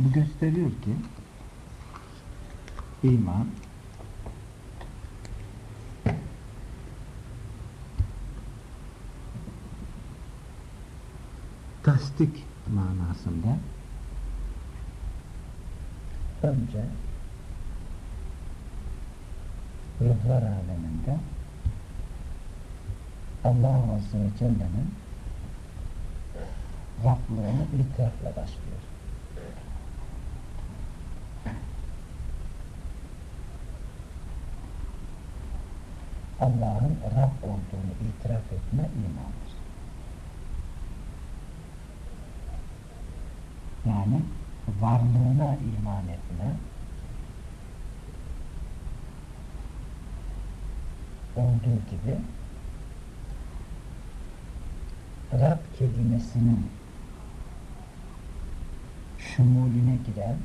Bu gösteriyor ki iman tasdik manasında önce ruhlar aleminde Allah Azze ve Celle'nin Rablığını itirafla başlıyor. Allah'ın Rab olduğunu itiraf etme imandır. Yani varlığına iman etme, olduğu gibi Rab kelimesinin şumulüne giren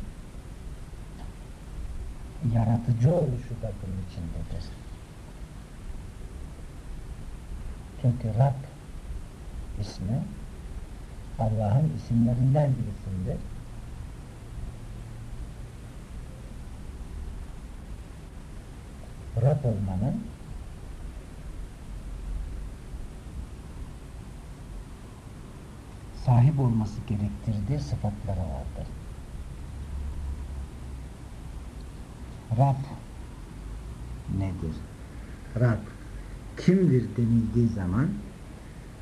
yaratıcı oluşu da bunun içindedir. Çünkü Rab ismi Allah'ın isimlerinden birisidir. Rab olmanın sahip olması gerektirdiği sıfatları vardır. Rab nedir? Rab kimdir denildiği zaman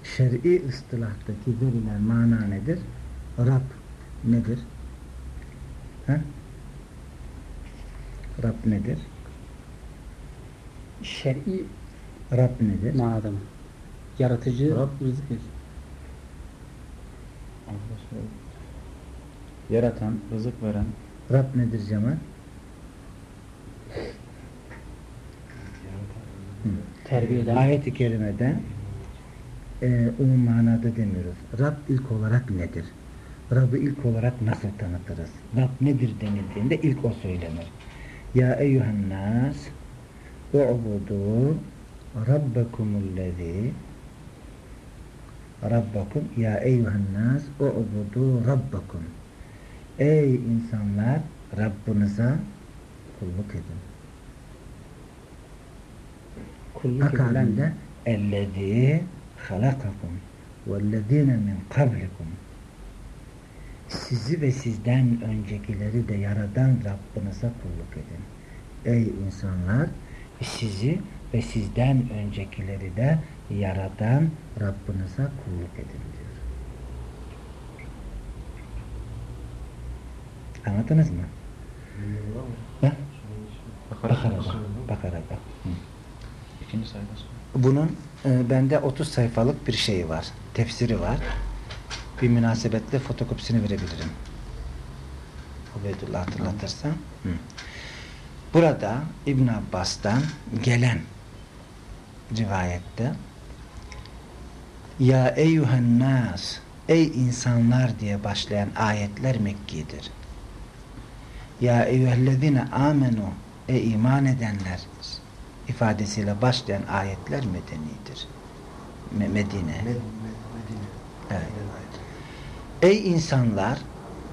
şer'i ıstılahtaki verilen mana nedir? Rab nedir? Ha? Rab nedir? Şer'i Rab nedir? manada mı? Yaratıcı Rab rızık verir. Yaratan, rızık veren, Rab nedir Cemal? Terbiye eden. Ayet-i kerimede e, umum manada demiyoruz. Rab ilk olarak nedir? Rab'ı ilk olarak nasıl tanıtırız? Rab nedir denildiğinde ilk o söylenir. Ya eyyühen nas u'budu rabbekumullezi Rabbakum ya eyyühen nas u'budu rabbakum Ey insanlar Rabbinize kulluk edin. Kulluk edilen Akabinde ellezî halakakum vellezîne min kablikum sizi ve sizden öncekileri de yaradan Rabbinize kulluk edin. Ey insanlar sizi ve sizden öncekileri de yaradan Rabbinize kulluk edin diyor. Anladınız mı? Ha? Bakara'da. Bakara'da. Hı. İkinci sayfası. Bunun e, bende 30 sayfalık bir şeyi var. Tefsiri var. Bir münasebetle fotokopisini verebilirim. Ubeydullah hatırlatırsa. Hı. Burada İbn Abbas'tan gelen rivayette Ya eyyühen nas Ey insanlar diye başlayan ayetler Mekki'dir. Ya eyyühellezine amenu Ey iman edenler ifadesiyle başlayan ayetler medenidir. Me- Medine. Evet. Ey insanlar,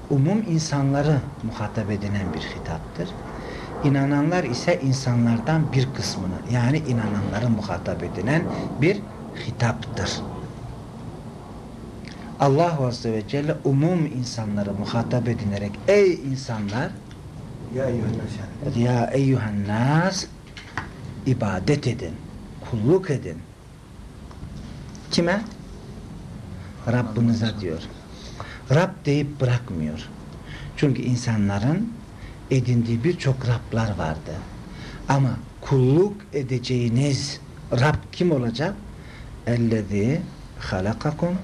umum insanları muhatap edilen bir hitaptır. İnananlar ise insanlardan bir kısmını yani inananları muhatap edilen bir hitaptır. Allah Azze ve Celle umum insanları muhatap edinerek ey insanlar ya eyyühen nas ibadet edin, kulluk edin. Kime? Rabbinize diyor. Rab deyip bırakmıyor. Çünkü insanların edindiği birçok Rablar vardı. Ama kulluk edeceğiniz Rab kim olacak? Ellezî halakakum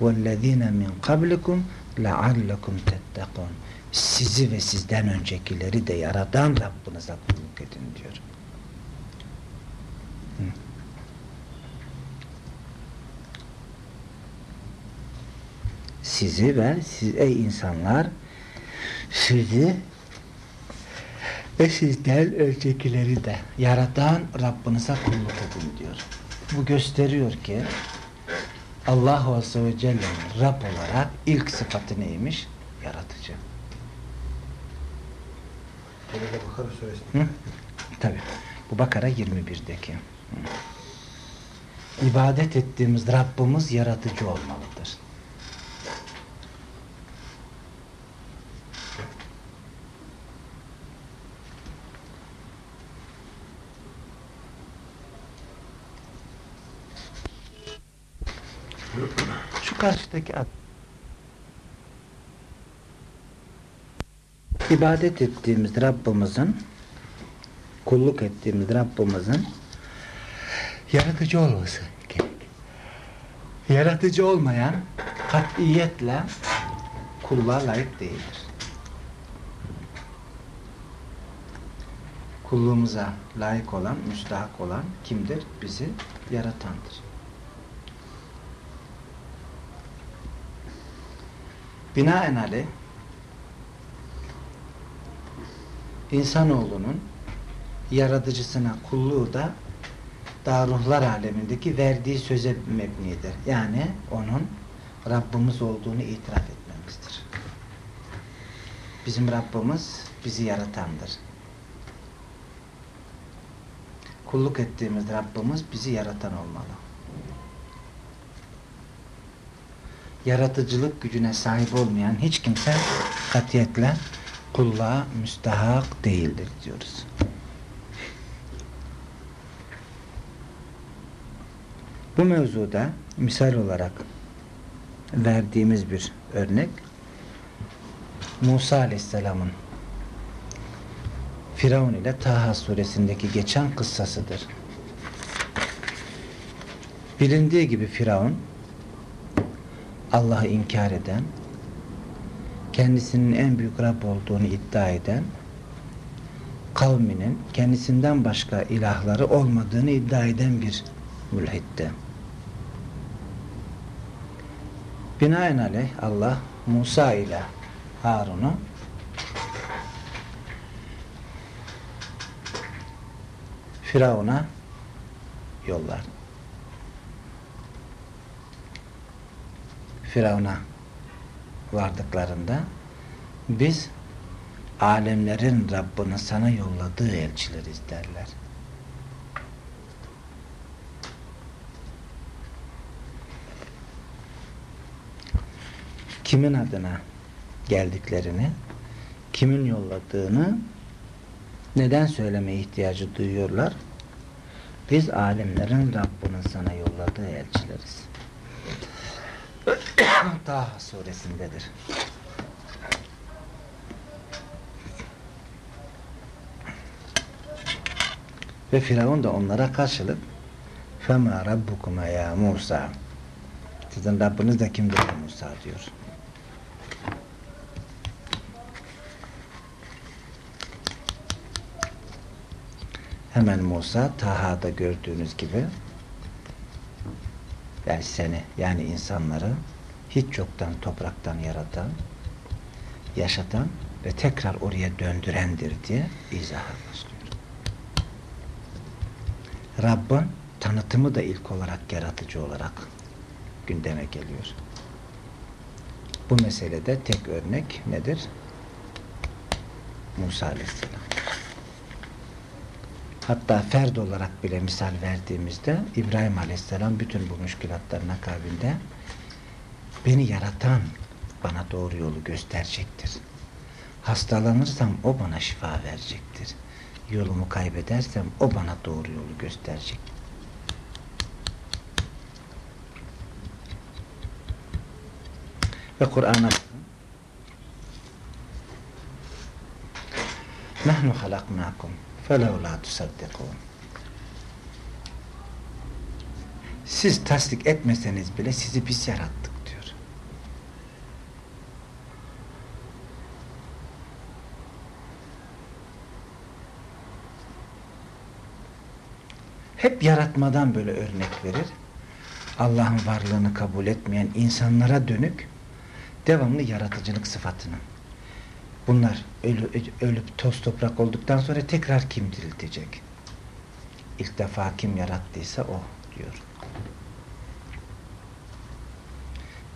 vellezîne min kablikum leallekum tettekûn. Sizi ve sizden öncekileri de yaradan Rabbinize kulluk edin diyor. Sizi ve siz ey insanlar sizi ve sizden öncekileri de yaratan Rabbinize kulluk edin diyor. Bu gösteriyor ki Allah Azze ve Celle'nin Rab olarak ilk sıfatı neymiş? Yaratıcı. Bakara suresi. Hı? Tabi. Bu Bakara 21'deki. Hı. İbadet ettiğimiz Rabbimiz yaratıcı olmalıdır. Şu karşıdaki ad. İbadet ettiğimiz Rabbimizin kulluk ettiğimiz Rabbimizin yaratıcı olması gerek. Yaratıcı olmayan katiyetle kulluğa layık değildir. Kulluğumuza layık olan, müstahak olan kimdir? Bizi yaratandır. Binaenaleyh insanoğlunun yaratıcısına kulluğu da daha alemindeki verdiği söze mebnidir. Yani onun Rabbimiz olduğunu itiraf etmemizdir. Bizim Rabbimiz bizi yaratandır. Kulluk ettiğimiz Rabbimiz bizi yaratan olmalı. Yaratıcılık gücüne sahip olmayan hiç kimse katiyetle kulluğa müstahak değildir diyoruz. Bu mevzuda misal olarak verdiğimiz bir örnek Musa Aleyhisselam'ın Firavun ile Taha suresindeki geçen kıssasıdır. Bilindiği gibi Firavun Allah'ı inkar eden kendisinin en büyük Rab olduğunu iddia eden kavminin kendisinden başka ilahları olmadığını iddia eden bir mülhitte. Binaenaleyh Allah Musa ile Harun'u Firavun'a yollar. Firavun'a vardıklarında biz alemlerin Rabbini sana yolladığı elçileriz derler. Kimin adına geldiklerini, kimin yolladığını neden söylemeye ihtiyacı duyuyorlar? Biz alemlerin Rabbinin sana yolladığı elçileriz. Taha suresindedir. Ve Firavun da onlara karşılık فَمَا رَبُّكُمَا ya Musa Sizin Rabbiniz de kimdir ya Musa diyor. Hemen Musa Taha'da gördüğünüz gibi yani seni yani insanları hiç yoktan topraktan yaratan yaşatan ve tekrar oraya döndürendir diye izaha başlıyor. Rabbin tanıtımı da ilk olarak yaratıcı olarak gündeme geliyor. Bu meselede tek örnek nedir? Musa Aleyhisselam. Hatta ferd olarak bile misal verdiğimizde İbrahim Aleyhisselam bütün bu müşkilatların akabinde beni yaratan bana doğru yolu gösterecektir. Hastalanırsam o bana şifa verecektir. Yolumu kaybedersem o bana doğru yolu gösterecek. Ve Kur'an'a Nahnu halaknakum felevla tusaddikun Siz tasdik etmeseniz bile sizi biz yarattık diyor. Hep yaratmadan böyle örnek verir. Allah'ın varlığını kabul etmeyen insanlara dönük devamlı yaratıcılık sıfatını. Bunlar ölü, ölüp toz toprak olduktan sonra tekrar kim diriltecek? İlk defa kim yarattıysa o diyor.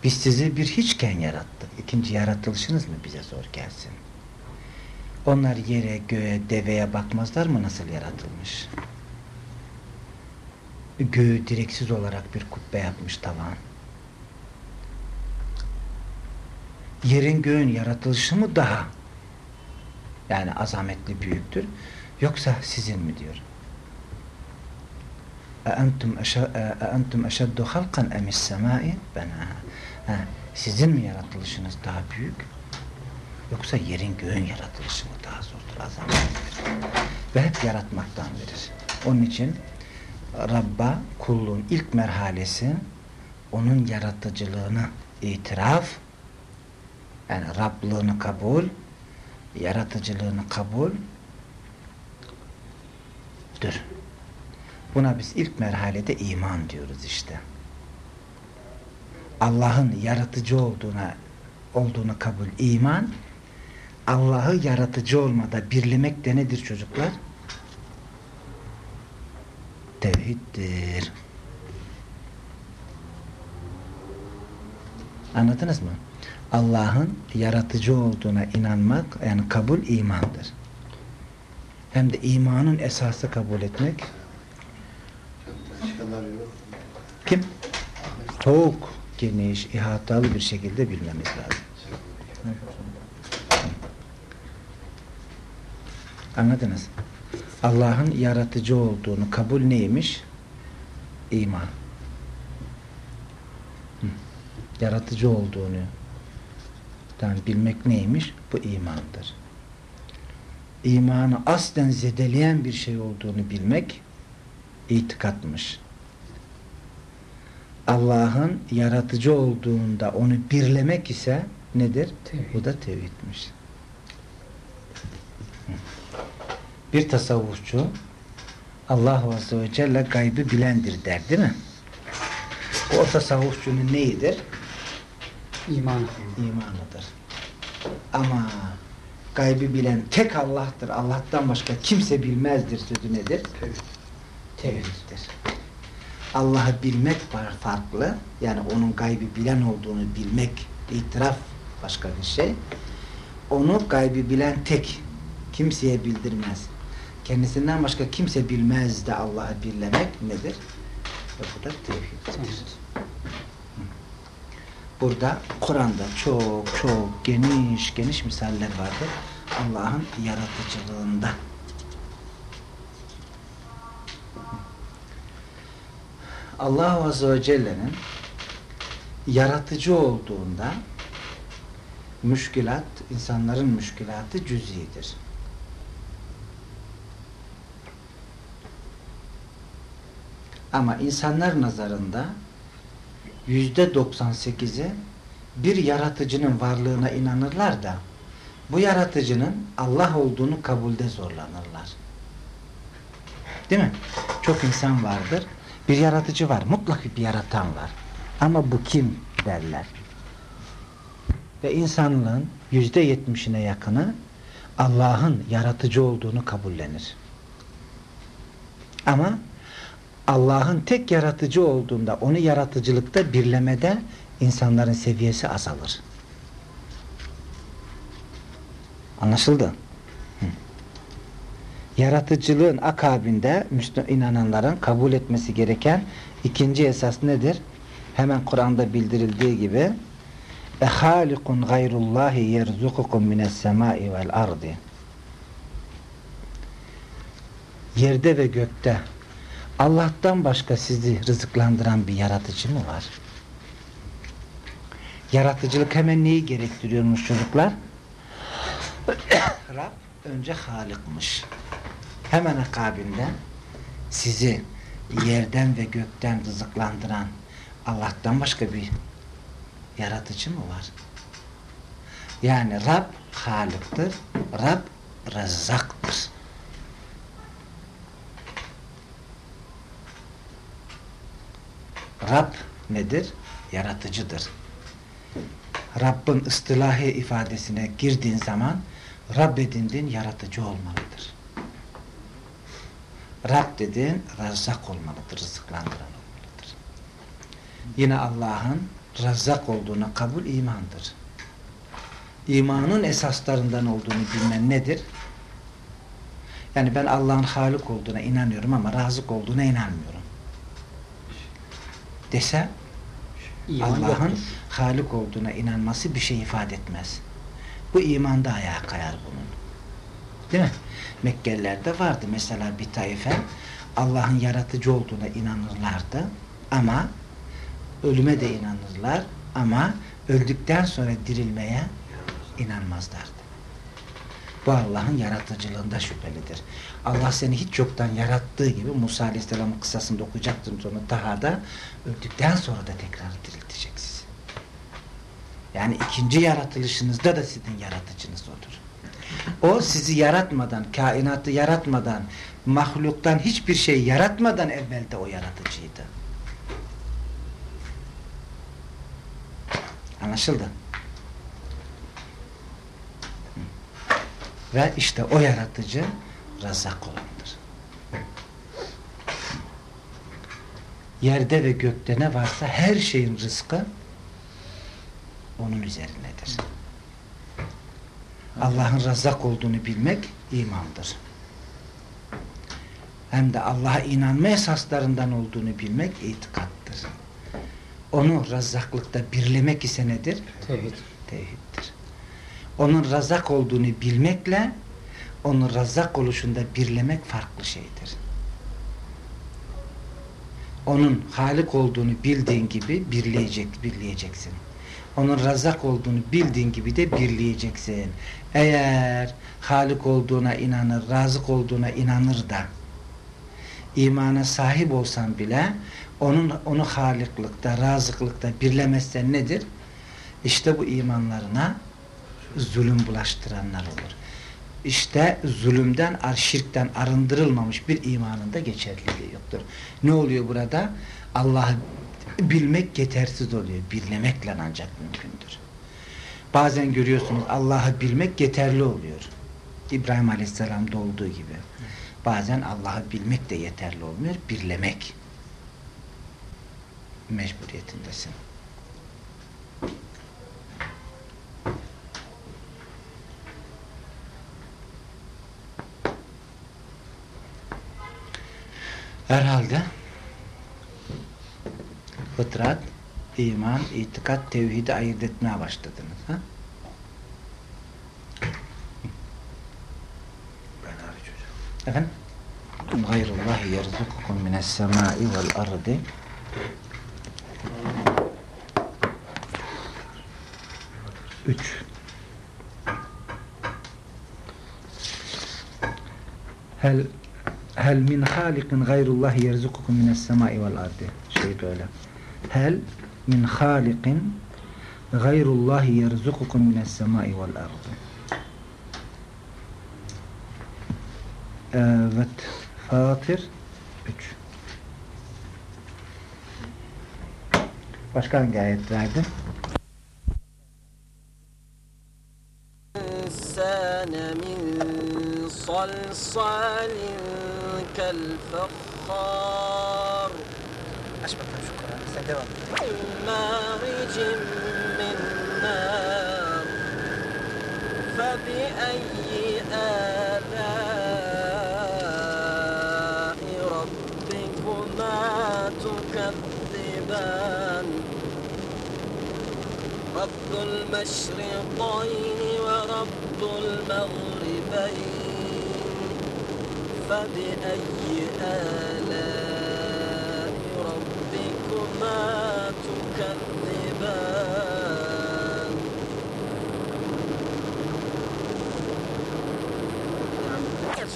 Biz sizi bir hiçken yarattık. İkinci yaratılışınız mı bize zor gelsin? Onlar yere, göğe, deveye bakmazlar mı nasıl yaratılmış? Göğü direksiz olarak bir kubbe yapmış tavan. Yerin göğün yaratılışı mı daha? Yani azametli büyüktür. Yoksa sizin mi diyor? اَاَنْتُمْ اَشَدُّ خَلْقًا اَمِ السَّمَاءِ بَنَاهَا Sizin mi yaratılışınız daha büyük? Yoksa yerin göğün yaratılışı mı daha zordur, azametlidir? Ve hep yaratmaktan verir. Onun için Rabb'a kulluğun ilk merhalesi onun yaratıcılığını itiraf yani Rablığını kabul yaratıcılığını kabul dur. Buna biz ilk merhalede iman diyoruz işte. Allah'ın yaratıcı olduğuna olduğunu kabul iman Allah'ı yaratıcı olmada birlemek de nedir çocuklar? Tevhiddir. Anladınız mı? Allah'ın yaratıcı olduğuna inanmak yani kabul imandır. Hem de imanın esası kabul etmek kim? Çok geniş, ihatalı bir şekilde bilmemiz lazım. Anladınız? Allah'ın yaratıcı olduğunu kabul neymiş? İman. Yaratıcı olduğunu yani bilmek neymiş? Bu imandır. İmanı aslen zedeleyen bir şey olduğunu bilmek itikatmış. Allah'ın yaratıcı olduğunda onu birlemek ise nedir? Tevhid. Bu da tevhidmiş. Bir tasavvufçu Allah Azze ve Celle gaybı bilendir der değil mi? O tasavvufçunun neyidir? İman. İmanıdır. Ama gaybı bilen tek Allah'tır. Allah'tan başka kimse bilmezdir sözü nedir? Tevhiddir. Allah'ı bilmek farklı. Yani onun gaybı bilen olduğunu bilmek, itiraf başka bir şey. Onu gaybı bilen tek. Kimseye bildirmez. Kendisinden başka kimse bilmez de Allah'ı birlemek nedir? Ve bu da tevhiddir. Burada Kur'an'da çok çok geniş geniş misaller vardır. Allah'ın yaratıcılığında. Allah Azze ve Celle'nin yaratıcı olduğunda müşkilat, insanların müşkilatı cüzidir. Ama insanlar nazarında yüzde 98'i bir yaratıcının varlığına inanırlar da bu yaratıcının Allah olduğunu kabulde zorlanırlar. Değil mi? Çok insan vardır. Bir yaratıcı var. Mutlak bir yaratan var. Ama bu kim derler. Ve insanlığın yüzde yetmişine yakını Allah'ın yaratıcı olduğunu kabullenir. Ama Allah'ın tek yaratıcı olduğunda onu yaratıcılıkta birlemede insanların seviyesi azalır. Anlaşıldı? Hı. Yaratıcılığın akabinde Müslüman inananların kabul etmesi gereken ikinci esas nedir? Hemen Kur'an'da bildirildiği gibi ehalikun gayrullahi yerzukukum mines semai vel ardi yerde ve gökte Allah'tan başka sizi rızıklandıran bir yaratıcı mı var? Yaratıcılık hemen neyi gerektiriyormuş çocuklar? Rab önce Halık'mış. Hemen akabinde sizi yerden ve gökten rızıklandıran Allah'tan başka bir yaratıcı mı var? Yani Rab Halık'tır, Rab Rezzaktır. Rab nedir? Yaratıcıdır. Rabbin ıstılahi ifadesine girdiğin zaman Rab edindin yaratıcı olmalıdır. Rab dediğin razzak olmalıdır, rızıklandıran olmalıdır. Yine Allah'ın razzak olduğuna kabul imandır. imanın esaslarından olduğunu bilmen nedir? Yani ben Allah'ın Halik olduğuna inanıyorum ama razık olduğuna inanmıyorum. Desem Allah'ın. Halik olduğuna inanması bir şey ifade etmez. Bu imanda ayağa kayar bunun. Değil mi? Mekkelilerde vardı mesela bir taife Allah'ın yaratıcı olduğuna inanırlardı ama ölüme de inanırlar ama öldükten sonra dirilmeye inanmazlardı. Bu Allah'ın yaratıcılığında şüphelidir. Allah seni hiç yoktan yarattığı gibi Musa Aleyhisselam'ın kıssasında okuyacaktım sonra Taha'da öldükten sonra da tekrar diriltecek sizi. Yani ikinci yaratılışınızda da sizin yaratıcınız odur. O sizi yaratmadan, kainatı yaratmadan, mahluktan hiçbir şey yaratmadan evvelde o yaratıcıydı. Anlaşıldı? Ve işte o yaratıcı razak olandır. Yerde ve gökte ne varsa her şeyin rızkı onun üzerindedir. Allah'ın razak olduğunu bilmek imandır. Hem de Allah'a inanma esaslarından olduğunu bilmek itikattır. Onu razaklıkta birlemek ise nedir? Tevhid. Tevhiddir. Onun razak olduğunu bilmekle onun razak oluşunda birlemek farklı şeydir. Onun halik olduğunu bildiğin gibi birleyecek, birleyeceksin. Onun razak olduğunu bildiğin gibi de birleyeceksin. Eğer halik olduğuna inanır, razık olduğuna inanır da imana sahip olsan bile onun onu haliklikte, razıklıkta birlemezsen nedir? İşte bu imanlarına zulüm bulaştıranlar olur. İşte zulümden, şirkten arındırılmamış bir imanın da geçerliliği yoktur. Ne oluyor burada? Allah'ı bilmek yetersiz oluyor. Birlemekle ancak mümkündür. Bazen görüyorsunuz Allah'ı bilmek yeterli oluyor. İbrahim Aleyhisselam'da olduğu gibi. Bazen Allah'ı bilmek de yeterli olmuyor. Birlemek mecburiyetindesin. Herhalde fıtrat, iman, itikat, tevhidi ayırt etmeye başladınız. Ha? Ben hariç hocam. Efendim? Gayrullahi yerzukukum mines semai vel ardi Üç. Hel Hel min halikin gayrullah yerzukukum mines semai vel ardi. Şey böyle. Hel min halikin gayrullah yerzukukum mines semai vel ardi. Evet. Fatir 3. Başka hangi ayet verdi? İnsane min salsalin كالفخار أشبك شكرا. سندوم مارج من نار. فبأي آلاء ربكما تكذبان؟ رب المشرقين ورب المغرب فبأي آلاء ربكما تكذبان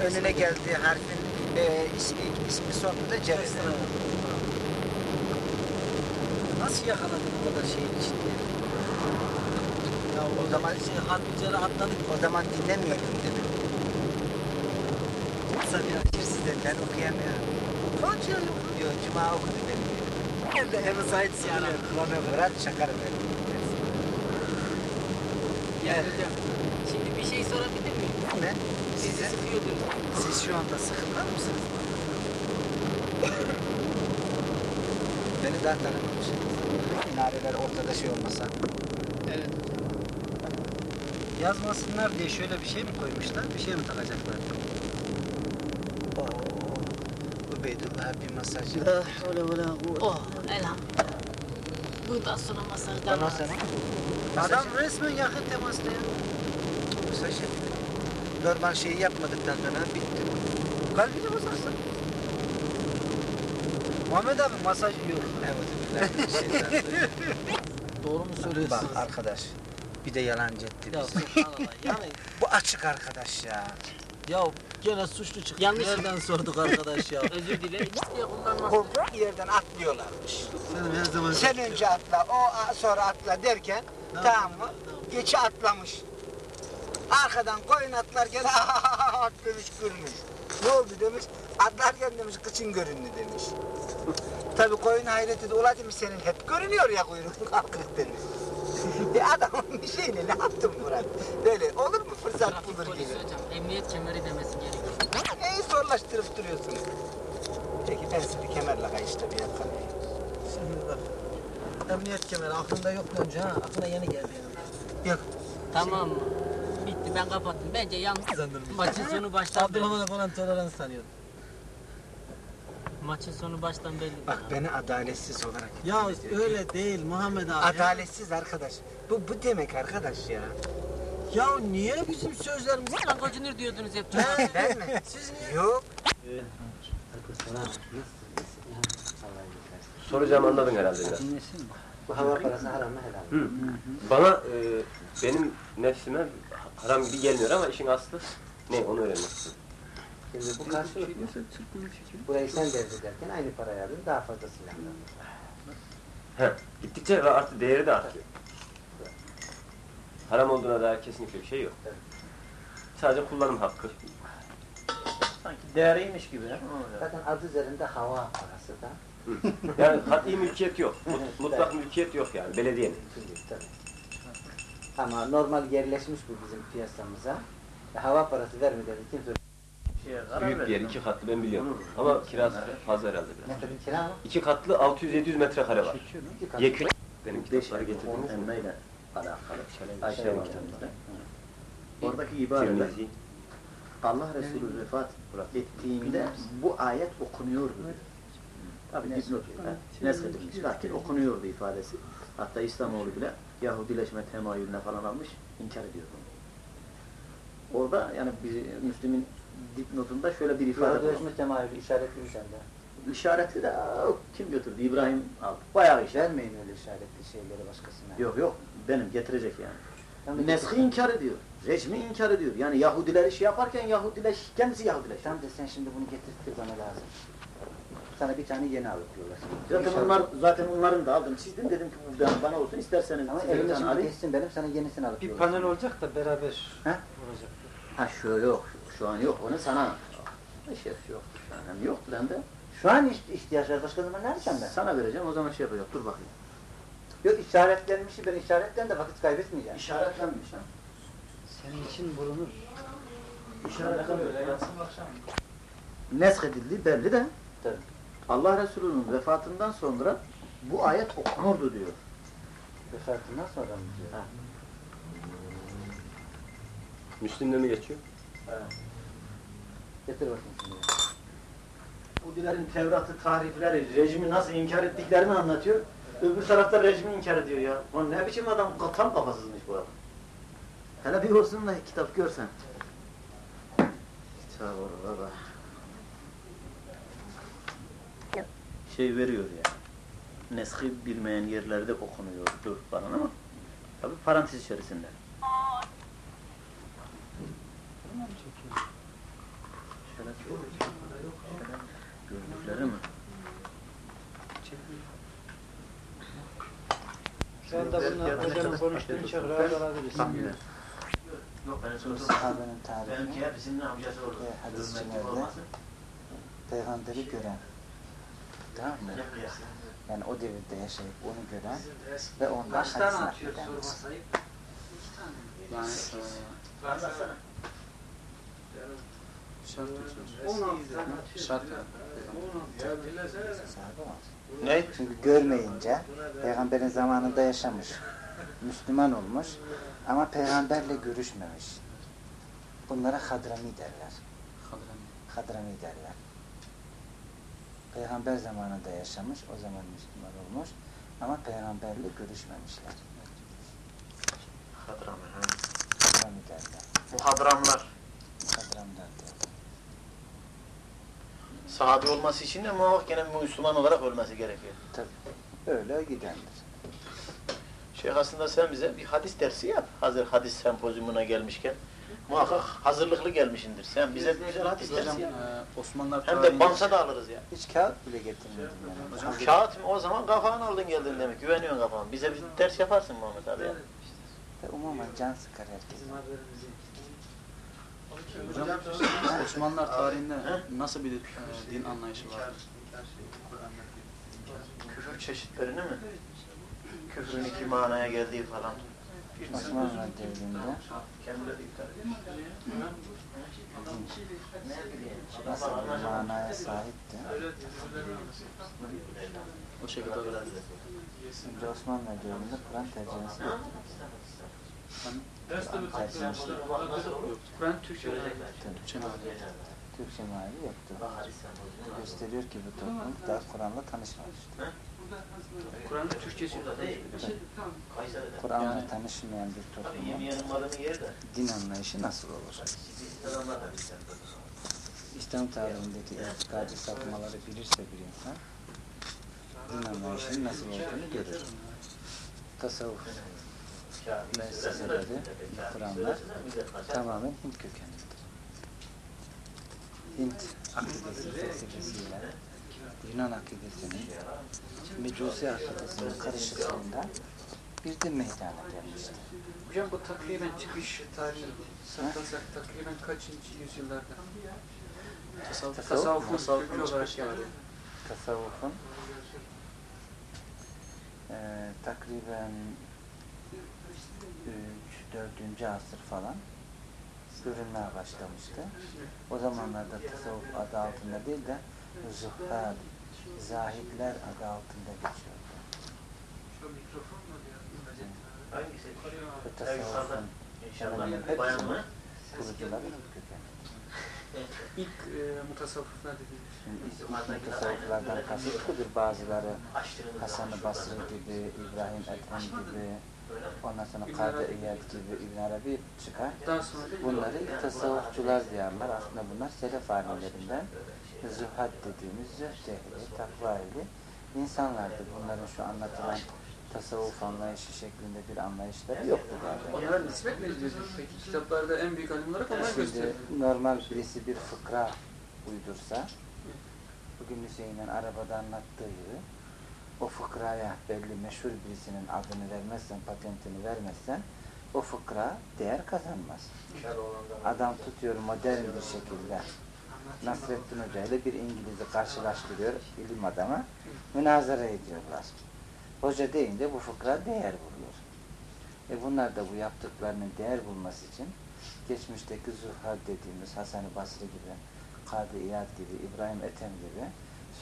Önüne geldiği harfin e, ismi, ismi sonunda cevizdir. Nasıl yakaladın bu kadar şeyin içinde? Ya o zaman şey Hatice'yle atladık. o zaman dinlemeyelim dedim. Bir acırsız dedi. Ben okuyamıyorum. Kaç yıl Yok, cuma okudu benim. Evde Ebu Said sıkılıyor. Kulağına bırak çakarım benim. Yani hocam, şimdi bir şey sorabilir miyim? Ne? Sizi Size, siz şu anda sıkılmaz mısınız? Beni daha tanımamışsınız. Minareler ortada şey olmasa. Evet. Yazmasınlar diye şöyle bir şey mi koymuşlar? Bir şey mi takacaklar? Masajı. La havle ve la kuvvete. Oh elhamdülillah. Bundan sonra masajdan Bana sen. Adam resmen yakın temasta ya. Masaj yapıyor. Normal şeyi yapmadıktan sonra bitti. Kalbini basarsın. Muhammed abi masaj yok. Evet. Doğru mu Bak söylüyorsunuz? arkadaş. Bir de yalancı etti bizi. yani Bu açık arkadaş ya. ya gene suçlu çıktı. Yanlış yerden sorduk arkadaş ya. Özür dilerim. Ya bundan nasıl? Korkak yerden atlıyorlarmış. Senin her zaman Sen önce atla, o sonra atla derken tamam mı? Geçi atlamış. Arkadan koyun atlarken atlamış gülmüş. Ne oldu demiş? Atlarken demiş kıçın göründü demiş. Tabii koyun hayret dedi. Ula demiş senin hep görünüyor ya kuyruğun kalkık demiş. Adamın bir şeyini ne yaptın Murat? Böyle olur mu fırsat Trafik bulur polisi gibi. hocam. Emniyet kemeri demesi gerekiyor. Neyi zorlaştırıp duruyorsunuz? Peki ben sizi kemerle yakalayayım. Şimdi bak. Emniyet kemeri aklında yoktu önce ha. Aklına yeni geldi yani. Yok. Tamam mı? Bitti ben kapattım. Bence yanlış. Maçın sonu baştan Abdurrahman'a falan tolerans tanıyordum. Maçın sonu baştan belli. Bak beni adaletsiz olarak. Ya öyle değil Muhammed abi. Adaletsiz arkadaş. Bu bu demek arkadaş ya. Ya niye bizim sözlerimiz... Lan gocunur diyordunuz hep. Ben mi? Siz niye... Yok. Soracağım anladın herhalde biraz. Bu hava parası haram mı helal? Hı. Bana e, benim nefsime haram gibi gelmiyor ama işin aslı ne onu öğrenmek istiyorum. Şimdi bu karşılıklı. Burayı sen derdi derken aynı parayı alır daha fazlasıyla alır. He, gittikçe ve artı değeri de artıyor. Haram olduğuna dair kesinlikle bir şey yok. Sadece kullanım hakkı. Sanki değeriymiş gibi. Zaten adı üzerinde hava parası da. Yani kat'i mülkiyet yok. Mut- Mutlak mülkiyet yok yani belediyenin. Tabii. Ama normal yerleşmiş bu bizim piyasamıza. E, hava parası vermeden kimse Büyük bir yer, iki katlı ben biliyorum. Ama kirası fazla herhalde biraz. ne tabii kira mı? İki katlı 600-700 metrekare var. Yekün. Benim kitapları? Emreyle alakalı. Ayşe Şey var kitabı. kitabımızda. Oradaki ibareler. Allah Resulü vefat ettiğinde bu ayet okunuyordu. Tabi dipnot neshedilmiş. Lakin okunuyordu ifadesi. Hatta İslamoğlu bile Yahudileşme temayülüne falan almış, inkar ediyor bunu. Orada yani bir Müslüm'ün dipnotunda şöyle bir ifade var. Yahudileşme temayülü işaretli sende. İşareti de kim götürdü? İbrahim aldı. Bayağı işaret. Vermeyin öyle işaretli şeyleri başkasına. Yok yok benim getirecek yani. Neshi inkar ediyor. Rejimi inkar ediyor. Yani Yahudiler işi yaparken Yahudileş, kendisi Yahudileş. Tam da sen şimdi bunu getirttir bana lazım. Sana bir tane yeni alıp diyorlar. Zaten onlar zaten onların da aldım. Çizdim dedim ki bu ben- bana olsun isterseniz Ama elimde şimdi alayım. geçsin benim sana yenisini alıp Bir panel olacak da beraber He? olacak. Ha şu yok. Şu an yok. Onu sana şef yok. Şu an hem yok ben de Şu an iht- ihtiyaç var. Başka zaman nerede sende? sana vereceğim. O zaman şey yapacak. Dur bakayım. Yok işaretlenmişi ben işaretten de vakit kaybetmeyeceğim. İşaretlenmiş ha. Senin için bulunur. İşaretlenmiş. Neshedildi belli de Tabii. Allah Resulü'nün vefatından sonra bu ayet okunurdu diyor. Vefatından sonra mı diyor? Ha. Müslüm'de mi geçiyor? Getir bakayım şimdi. Yahudilerin Tevrat'ı tarifleri, rejimi nasıl inkar ettiklerini anlatıyor. Öbür tarafta rejimi inkar ediyor ya. Lan ne biçim adam tam kafasızmış bu adam. Hele bir olsun da kitap görsen. Kitap orada. Şey veriyor ya. Neshi bilmeyen yerlerde okunuyordur falan ama tabi parantez içerisinde. Şöyle Gördükleri mi? Şu anda bunlar hocanın konuştuğunu çok rahat alabilirsin. Yok ben sana Sahabenin tarihi. Benimki hepsinin amcası olur. Ve hadis Görmek nerede? olmasın. Peygamberi gören. Tamam mı? Yani o devirde yaşayıp onu gören ve ondan Kaç tane hadis atıyor nakleden. sorma sayıp? Anlatsana. Sahabe Ne? Çünkü görmeyince peygamberin zamanında yaşamış. Müslüman olmuş ama peygamberle görüşmemiş. Bunlara hadrami derler. Hadrami derler. Peygamber zamanında yaşamış, o zaman Müslüman olmuş ama peygamberle görüşmemişler. Hadram. ha. Hadrami derler. Bu hadramlar Hadramlar derler. Sahabi olması için de muhakkak gene bir Müslüman olarak ölmesi gerekiyor. Öyle gidendir. Şeyh aslında sen bize bir hadis dersi yap. Hazır hadis sempozyumuna gelmişken. Muhakkak hazırlıklı gelmişindir. Sen bize bir güzel hadis dersi yap. e, Osmanlılar Hem de bansa da alırız ya. Hiç kağıt bile getirmedim yani. Hocam, Kağıt mı? O zaman kafan aldın geldin demek. Güveniyorsun kafana. Bize bir ders yaparsın Muhammed abi ya. Ve umumen can sıkar herkes. Hocam Osmanlılar tarihinde nasıl bir e, din anlayışı vardı? Küfür çeşitlerini mi? Küfrün iki manaya geldiği falan. Osmanlı devrinde Kendileri iptal nasıl bir manaya sahipti? O şekilde öyle. Şimdi Osmanlı devrinde Kur'an tercümesi yoktu. Kur'an tercümesi Kur'an Türkçe Türkçe meali. Türkçe meali yoktu. Gösteriyor ki bu toplum daha Kur'an'la tanışmamıştı. Kur'an'ın Türkçesi Kur'an'la tanışmayan bir toplumun din anlayışı nasıl olur? İslam tarihindeki itikadi sapmaları bilirse bir insan din anlayışının nasıl olduğunu görür. Tasavvuf müesseseleri, Kur'anlar tamamen Hint kökenlidir. Hint akidesi felsefesiyle Yunan akidesinin Mecusi akidesinin karışıklığında bir din meydana gelmiştir. Hocam bu takriben çıkış tarihi saklansak takriben kaçıncı yüzyıllarda? Tasavvuf. Tasavvufun Tasavvuf kökü olarak geldi. tasavvufun eee takriben 3 4. asır falan görülmeye başlamıştı. O zamanlarda tasavvuf adı altında değil de zuhad, zahidler adı altında geçiyordu. Hangisi? Ve tasavvufun hemen hepsinin mı? kurucuları Hint kökenli. İlk e, mutasavvıflar dediğimiz. Mutasavvıflardan kasıt budur. Bazıları Hasan-ı Basri gibi, İbrahim Ethem gibi, ondan sonra Kadı İyad gibi İbn Arabi çıkar. Bunları tasavvufçular diyarlar. Aslında bunlar selef alimlerinden zühad dediğimiz zühd ehli, takva ehli insanlardı. Bunların şu anlatılan tasavvuf anlayışı şeklinde bir anlayışları yoktu galiba. onlara nispet mi ediyorsunuz peki? Kitaplarda en büyük alim olarak onlar gösteriyor. normal birisi bir fıkra uydursa, bugün Hüseyin'in arabada anlattığı gibi, o fıkraya belli meşhur birisinin adını vermezsen, patentini vermezsen, o fıkra değer kazanmaz. Adam tutuyor modern bir şekilde Nasrettin Hoca ile bir İngiliz'i karşılaştırıyor ilim adama, münazara ediyorlar. Hoca deyince bu fıkra değer buluyor. E bunlar da bu yaptıklarının değer bulması için geçmişteki Zuhad dediğimiz Hasan-ı Basri gibi, Kadı İyad gibi, İbrahim Ethem gibi,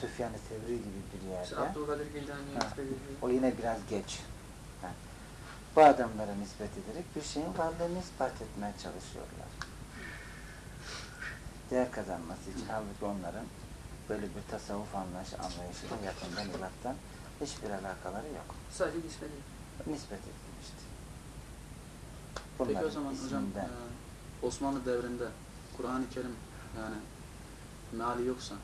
Süfyan-ı Tevri gibi bir İşte yerde Abdülkadir Ha. nispet ediliyor. o yine biraz geç. Ha. Bu adamlara nispet ederek bir şeyin varlığını ispat etmeye çalışıyorlar. Değer kazanması için halbuki onların böyle bir tasavvuf anlayışı, anlayışıyla yakından uzaktan hiçbir alakaları yok. Sadece nispet ediliyor. Nispet edilmiştir. Peki o Bunların zaman hocam isminden- e, Osmanlı devrinde Kur'an-ı Kerim yani meali yoksa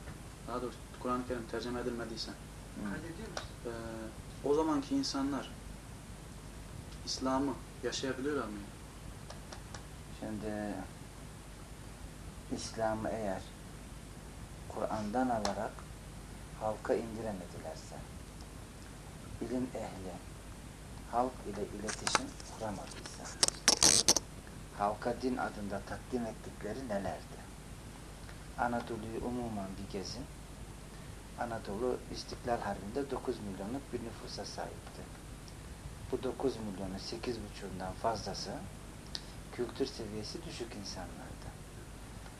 daha doğrusu Kur'an-ı Kerim tercüme edilmediyse e, o zamanki insanlar İslam'ı yaşayabiliyorlar mı? Şimdi İslam'ı eğer Kur'an'dan alarak halka indiremedilerse, ilim ehli halk ile iletişim kuramadıysa, halka din adında takdim ettikleri nelerdi? Anadolu'yu umuman bir gezin. Anadolu İstiklal Harbi'nde 9 milyonluk bir nüfusa sahipti. Bu 9 milyonun 8,5'undan fazlası kültür seviyesi düşük insanlardı.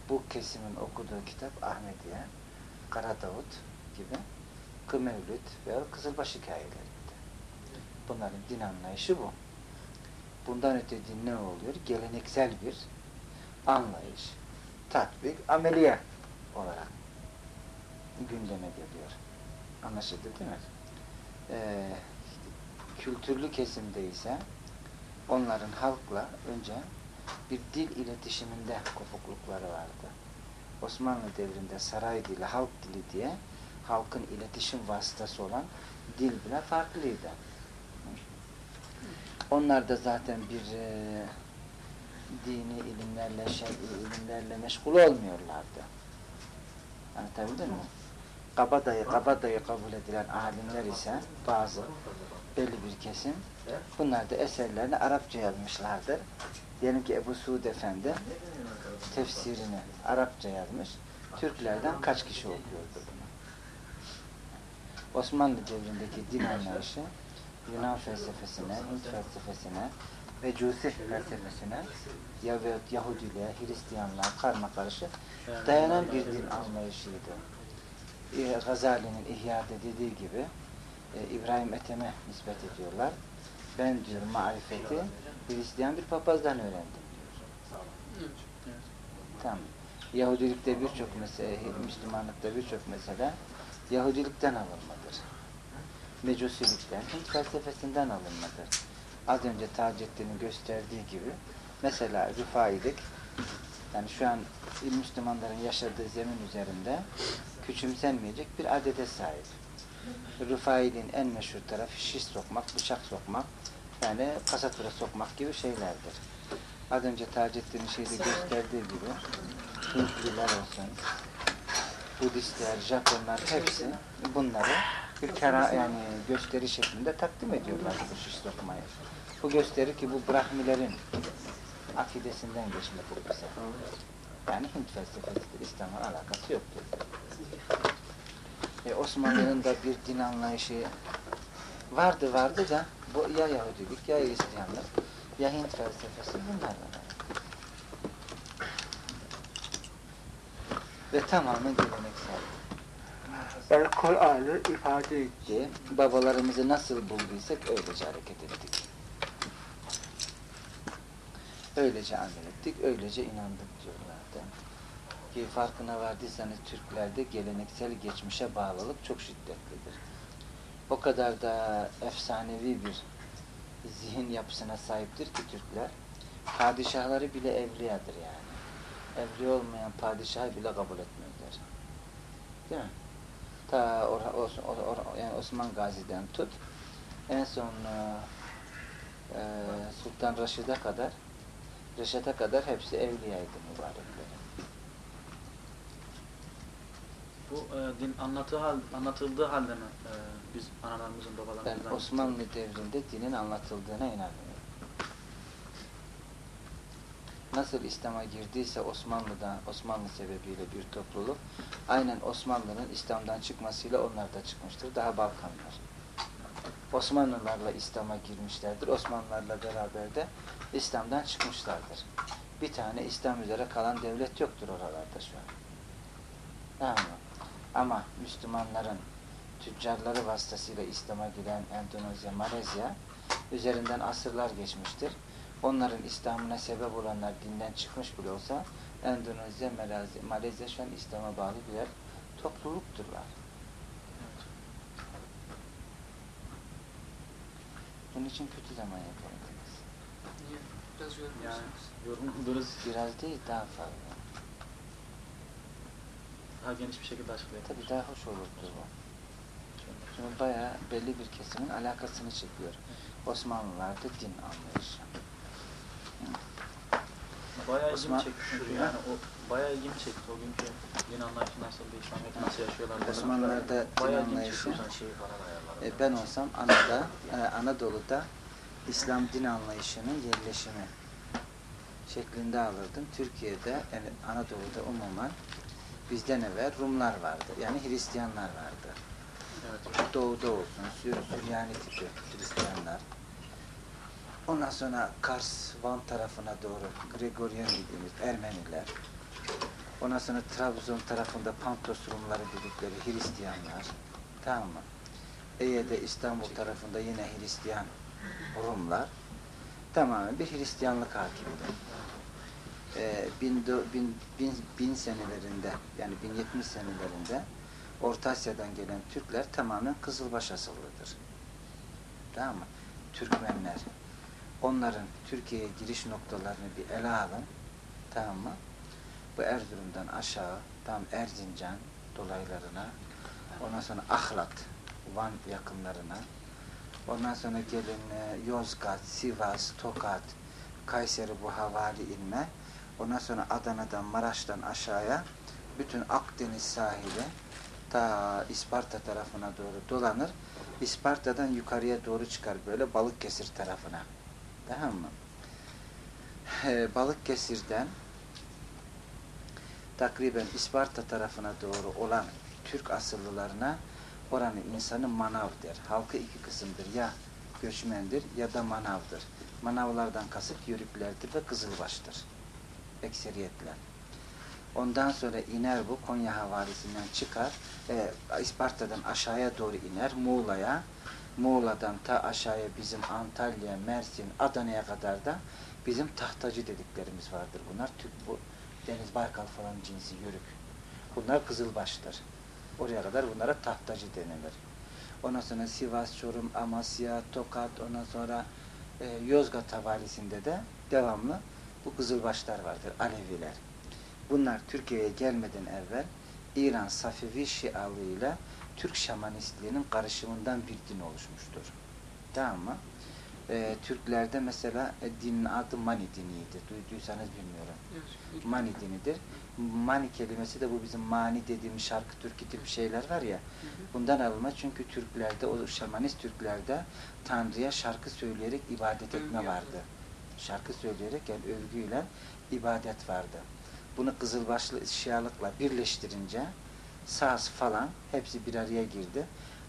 Bu kesimin okuduğu kitap Ahmediye, Kara Davut gibi Kımevlüt veya Kızılbaş hikayeleriydi. Bunların din anlayışı bu. Bundan öte din ne oluyor? Geleneksel bir anlayış, tatbik, ameliye olarak gündeme geliyor. Anlaşıldı değil mi? Ee, kültürlü kesimde ise onların halkla önce bir dil iletişiminde kopuklukları vardı. Osmanlı devrinde saray dili, halk dili diye halkın iletişim vasıtası olan dil bile farklıydı. Onlar da zaten bir e, dini ilimlerle, şer'i ilimlerle meşgul olmuyorlardı. Anlatabildim mi? Kabadayı, kabadayı kabul edilen alimler ise bazı belli bir kesim bunlar da eserlerini Arapça yazmışlardır. Diyelim ki Ebu Suud Efendi tefsirini Arapça yazmış. Türklerden kaç kişi okuyordu bunu? Osmanlı devrindeki din anlayışı Yunan felsefesine, Hint felsefesine, Mecusi felsefesine, Yahudiliğe, Hristiyanlığa karma karışık dayanan bir din anlayışıydı. E, Gazali'nin İhya'da dediği gibi e, İbrahim Ethem'e nispet ediyorlar. Ben diyor marifeti Hristiyan bir papazdan öğrendim diyor. Tamam. Yahudilikte birçok mesele, Müslümanlıkta birçok mesele Yahudilikten alınmadır. Mecusilikten, Hint felsefesinden alınmadır. Az önce Taceddin'in gösterdiği gibi mesela Rüfailik yani şu an Müslümanların yaşadığı zemin üzerinde küçümsenmeyecek bir adete sahip. Rüfailiğin en meşhur tarafı şiş sokmak, bıçak sokmak, yani kasatura sokmak gibi şeylerdir. Az önce Taceddin'in şeyde gösterdiği gibi Hintliler olsun, Budistler, Japonlar hepsi bunları bir kara yani gösteri şeklinde takdim ediyorlar bu şiş sokmayı. Bu gösteri ki bu Brahmilerin akidesinden geçme bu bize. Yani Hint felsefesidir, İslam'la alakası yoktur. E, Osmanlı'nın da bir din anlayışı vardı vardı da bu ya Yahudilik ya Hristiyanlık ya Hint felsefesi bunlardan. Ve tamamen geleneksel. El Kur'an'ı ifade etti. Babalarımızı nasıl bulduysak öylece hareket ettik. Öylece amel ettik, öylece inandık. Ki farkına vardıysanız Türklerde geleneksel geçmişe bağlılık çok şiddetlidir. O kadar da efsanevi bir zihin yapısına sahiptir ki Türkler. Padişahları bile evliyadır yani. Evli olmayan padişahı bile kabul etmiyorlar. Değil mi? Ta or, or, or, yani Osman Gazi'den tut en son e, Sultan Raşid'e kadar Reşat'a kadar hepsi evliyaydı mübarekleri. Bu e, din anlatı hal, anlatıldığı halde mi e, biz analarımızın babalarımızdan Ben Osmanlı devrinde dinin anlatıldığına inanıyorum. Nasıl İslam'a girdiyse Osmanlı'dan, Osmanlı sebebiyle bir topluluk, aynen Osmanlı'nın İslam'dan çıkmasıyla onlar da çıkmıştır. Daha Balkanlar. Osmanlılarla İslam'a girmişlerdir. Osmanlılarla beraber de İslam'dan çıkmışlardır. Bir tane İslam üzere kalan devlet yoktur oralarda şu an. Tamam? Ama Müslümanların tüccarları vasıtasıyla İslam'a giren Endonezya, Malezya üzerinden asırlar geçmiştir. Onların İslam'ına sebep olanlar dinden çıkmış bile olsa Endonezya, Malezya, Malezya şu an İslam'a bağlı birer toplulukturlar. Bunun için kötü zaman. Niye? Biraz Yani yorumluyorsunuz. yorumladığınız Biraz değil daha fazla. Daha geniş bir şekilde açıklayalım. Tabii daha hoş olurdu bu. Şimdi bayağı belli bir kesimin alakasını çekiyor. Osmanlılarda din anlayışı. Bayağı Osman- ilgimi çekti çünkü yani o bayağı ilgimi çekti o günkü din anlayışı nasıl, İslamiyet nasıl yaşıyorlar. Osmanlılarda din anlayışı. E, ben olsam Anadolu'da, e, Anadolu'da İslam din anlayışının yerleşimi şeklinde alırdım. Türkiye'de yani Anadolu'da umuman bizden evvel Rumlar vardı. Yani Hristiyanlar vardı. Evet. Doğuda olsun, Sür Süryani tipi Hristiyanlar. Ondan sonra Kars, Van tarafına doğru Gregorian dediğimiz Ermeniler. Ondan sonra Trabzon tarafında Pantos Rumları dedikleri Hristiyanlar. Tamam mı? Ege'de İstanbul tarafında yine Hristiyan Rumlar. tamamen bir Hristiyanlık hakimdi. Bin, do- bin, bin, bin senelerinde yani 1070 senelerinde Orta Asya'dan gelen Türkler tamamen Kızılbaş asıllıdır. Tamam mı? Türkmenler. Onların Türkiye'ye giriş noktalarını bir ele alın. Tamam mı? Bu Erzurum'dan aşağı tam Erzincan dolaylarına ondan sonra Ahlat Van yakınlarına ondan sonra gelin e, Yozgat, Sivas, Tokat, Kayseri bu havali ilme ondan sonra Adana'dan Maraş'tan aşağıya bütün Akdeniz sahili ta İsparta tarafına doğru dolanır. İsparta'dan yukarıya doğru çıkar böyle Balıkesir tarafına. Tamam mı? Ee, Balıkesir'den takriben İsparta tarafına doğru olan Türk asıllılarına oranın insanı manav der. Halkı iki kısımdır. Ya göçmendir ya da manavdır. Manavlardan kasıt yörüklerdir ve kızılbaştır. Ekseriyetle. Ondan sonra iner bu Konya havalisinden çıkar. E, İsparta'dan aşağıya doğru iner Muğla'ya. Muğla'dan ta aşağıya bizim Antalya, Mersin, Adana'ya kadar da bizim tahtacı dediklerimiz vardır. Bunlar Türk bu Deniz Baykal falan cinsi yörük. Bunlar kızılbaştır. Oraya kadar bunlara tahtacı denilir. Ondan sonra Sivas, Çorum, Amasya, Tokat, ondan sonra e, Yozgat havalisinde de devamlı bu kızılbaşlar vardır, Aleviler. Bunlar Türkiye'ye gelmeden evvel İran Safevi Şialığıyla Türk şamanistliğinin karışımından bir din oluşmuştur. Tamam mı? Ee, Türklerde mesela e, dinin adı Mani diniydi. Duyduysanız bilmiyorum. Mani dinidir. Mani kelimesi de bu bizim mani dediğimiz şarkı türkü tip şeyler var ya. Bundan alınma çünkü Türklerde, o şamanist Türklerde Tanrı'ya şarkı söyleyerek ibadet etme vardı. Şarkı söyleyerek yani övgüyle ibadet vardı. Bunu Kızılbaşlı Şialıkla birleştirince saz falan hepsi bir araya girdi.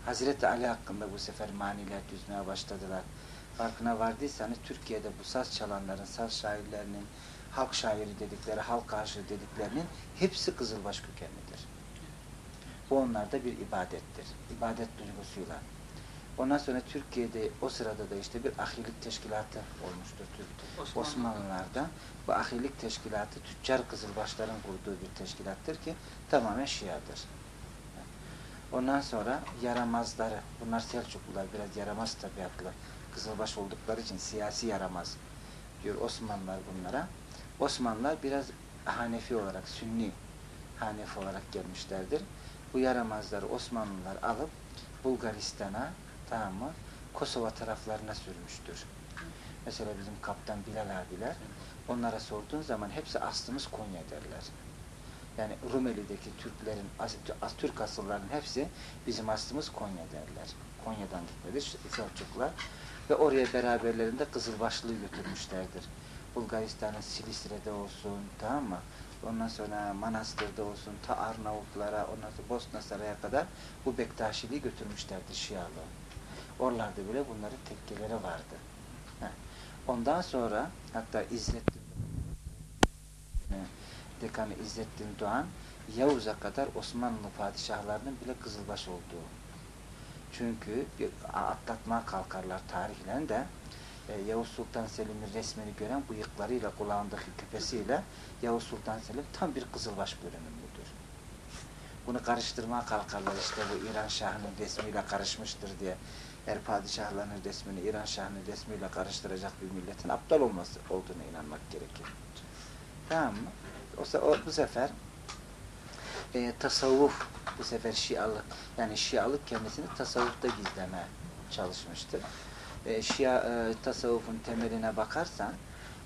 Hazreti Ali hakkında bu sefer maniler düzmeye başladılar. Farkına vardıysanız Türkiye'de bu saz çalanların, saz şairlerinin, halk şairi dedikleri, halk aşığı dediklerinin hepsi Kızılbaş kökenlidir. Bu onlarda bir ibadettir. İbadet duygusuyla. Ondan sonra Türkiye'de o sırada da işte bir ahilik teşkilatı olmuştur Türk Osmanlı. Osmanlılar'da. Bu ahilik teşkilatı tüccar kızılbaşların kurduğu bir teşkilattır ki tamamen Şiadır. Ondan sonra yaramazları, bunlar Selçuklular biraz yaramaz tabiatlı, kızılbaş oldukları için siyasi yaramaz diyor Osmanlılar bunlara. Osmanlılar biraz Hanefi olarak, Sünni Hanefi olarak gelmişlerdir. Bu yaramazları Osmanlılar alıp Bulgaristan'a, tamam mı, Kosova taraflarına sürmüştür. Mesela bizim kaptan Bilal abiler, onlara sorduğun zaman hepsi aslımız Konya derler. Yani Rumeli'deki Türklerin, as, Türk asıllarının hepsi bizim aslımız Konya derler. Konya'dan gitmedir Selçuklular. Ve oraya beraberlerinde Kızılbaşlı'yı götürmüşlerdir. Bulgaristan'ın Silistre'de olsun, tamam mı? Ondan sonra Manastır'da olsun, ta Arnavutlara, ondan sonra Bosna Saray'a kadar bu Bektaşiliği götürmüşlerdir Şialığı. Oralarda bile bunların tekkeleri vardı. Ondan sonra hatta İzzettin dekanı İzzettin Doğan Yavuz'a kadar Osmanlı padişahlarının bile kızılbaş olduğu. Çünkü bir atlatmaya kalkarlar tarihle de e, Yavuz Sultan Selim'in resmini gören bıyıklarıyla kulağındaki küpesiyle Yavuz Sultan Selim tam bir kızılbaş görünümlüdür. Bunu karıştırmaya kalkarlar işte bu İran Şahı'nın resmiyle karışmıştır diye. Eğer padişahlarının resmini İran Şahı'nın resmiyle karıştıracak bir milletin aptal olması olduğuna inanmak gerekir. Tamam mı? O, o bu sefer e, tasavvuf bu sefer Şialık yani Şialık kendisini tasavvufta gizleme çalışmıştır. E, Şia e, tasavvufun temeline bakarsan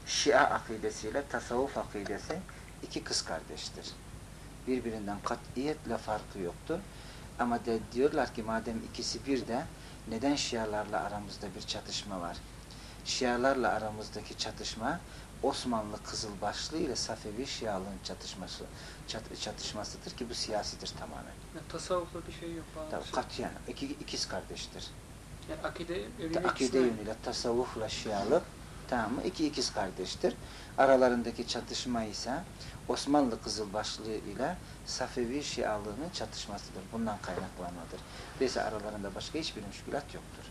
Şia akidesiyle tasavvuf akidesi iki kız kardeştir. Birbirinden katiyetle farkı yoktur. Ama de diyorlar ki madem ikisi bir de neden Şialarla aramızda bir çatışma var? Şialarla aramızdaki çatışma Osmanlı Kızılbaşlı ile Safevi Şialığın çatışması çat, çatışmasıdır ki bu siyasidir tamamen. Yani tasavvufla bir şey yok. Tabii, bağlantısı. katiyen iki, ikiz kardeştir. Yani akide yönüyle Akide yönüyle tasavvufla Şialık tamam mı? İki ikiz kardeştir. Aralarındaki çatışma ise Osmanlı Kızılbaşlığı ile Safevi Şialığının çatışmasıdır. Bundan kaynaklanmadır. Dolayısıyla aralarında başka hiçbir müşkülat yoktur.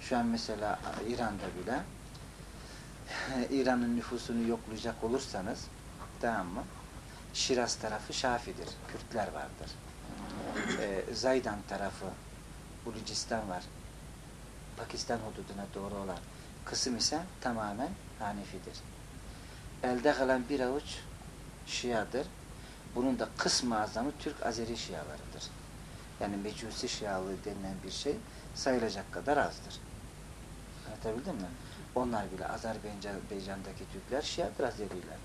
şu an mesela İran'da bile İran'ın nüfusunu yoklayacak olursanız tamam mı? Şiraz tarafı Şafidir. Kürtler vardır. Ee, Zaydan tarafı Bulucistan var. Pakistan hududuna doğru olan kısım ise tamamen Hanefidir. Elde kalan bir avuç Şiadır. Bunun da kısmı azamı Türk Azeri Şialarıdır. Yani mecusi Şialığı denilen bir şey sayılacak kadar azdır. Anlatabildim mi? Onlar bile Azerbaycan'daki Türkler Şiadır Azeriler.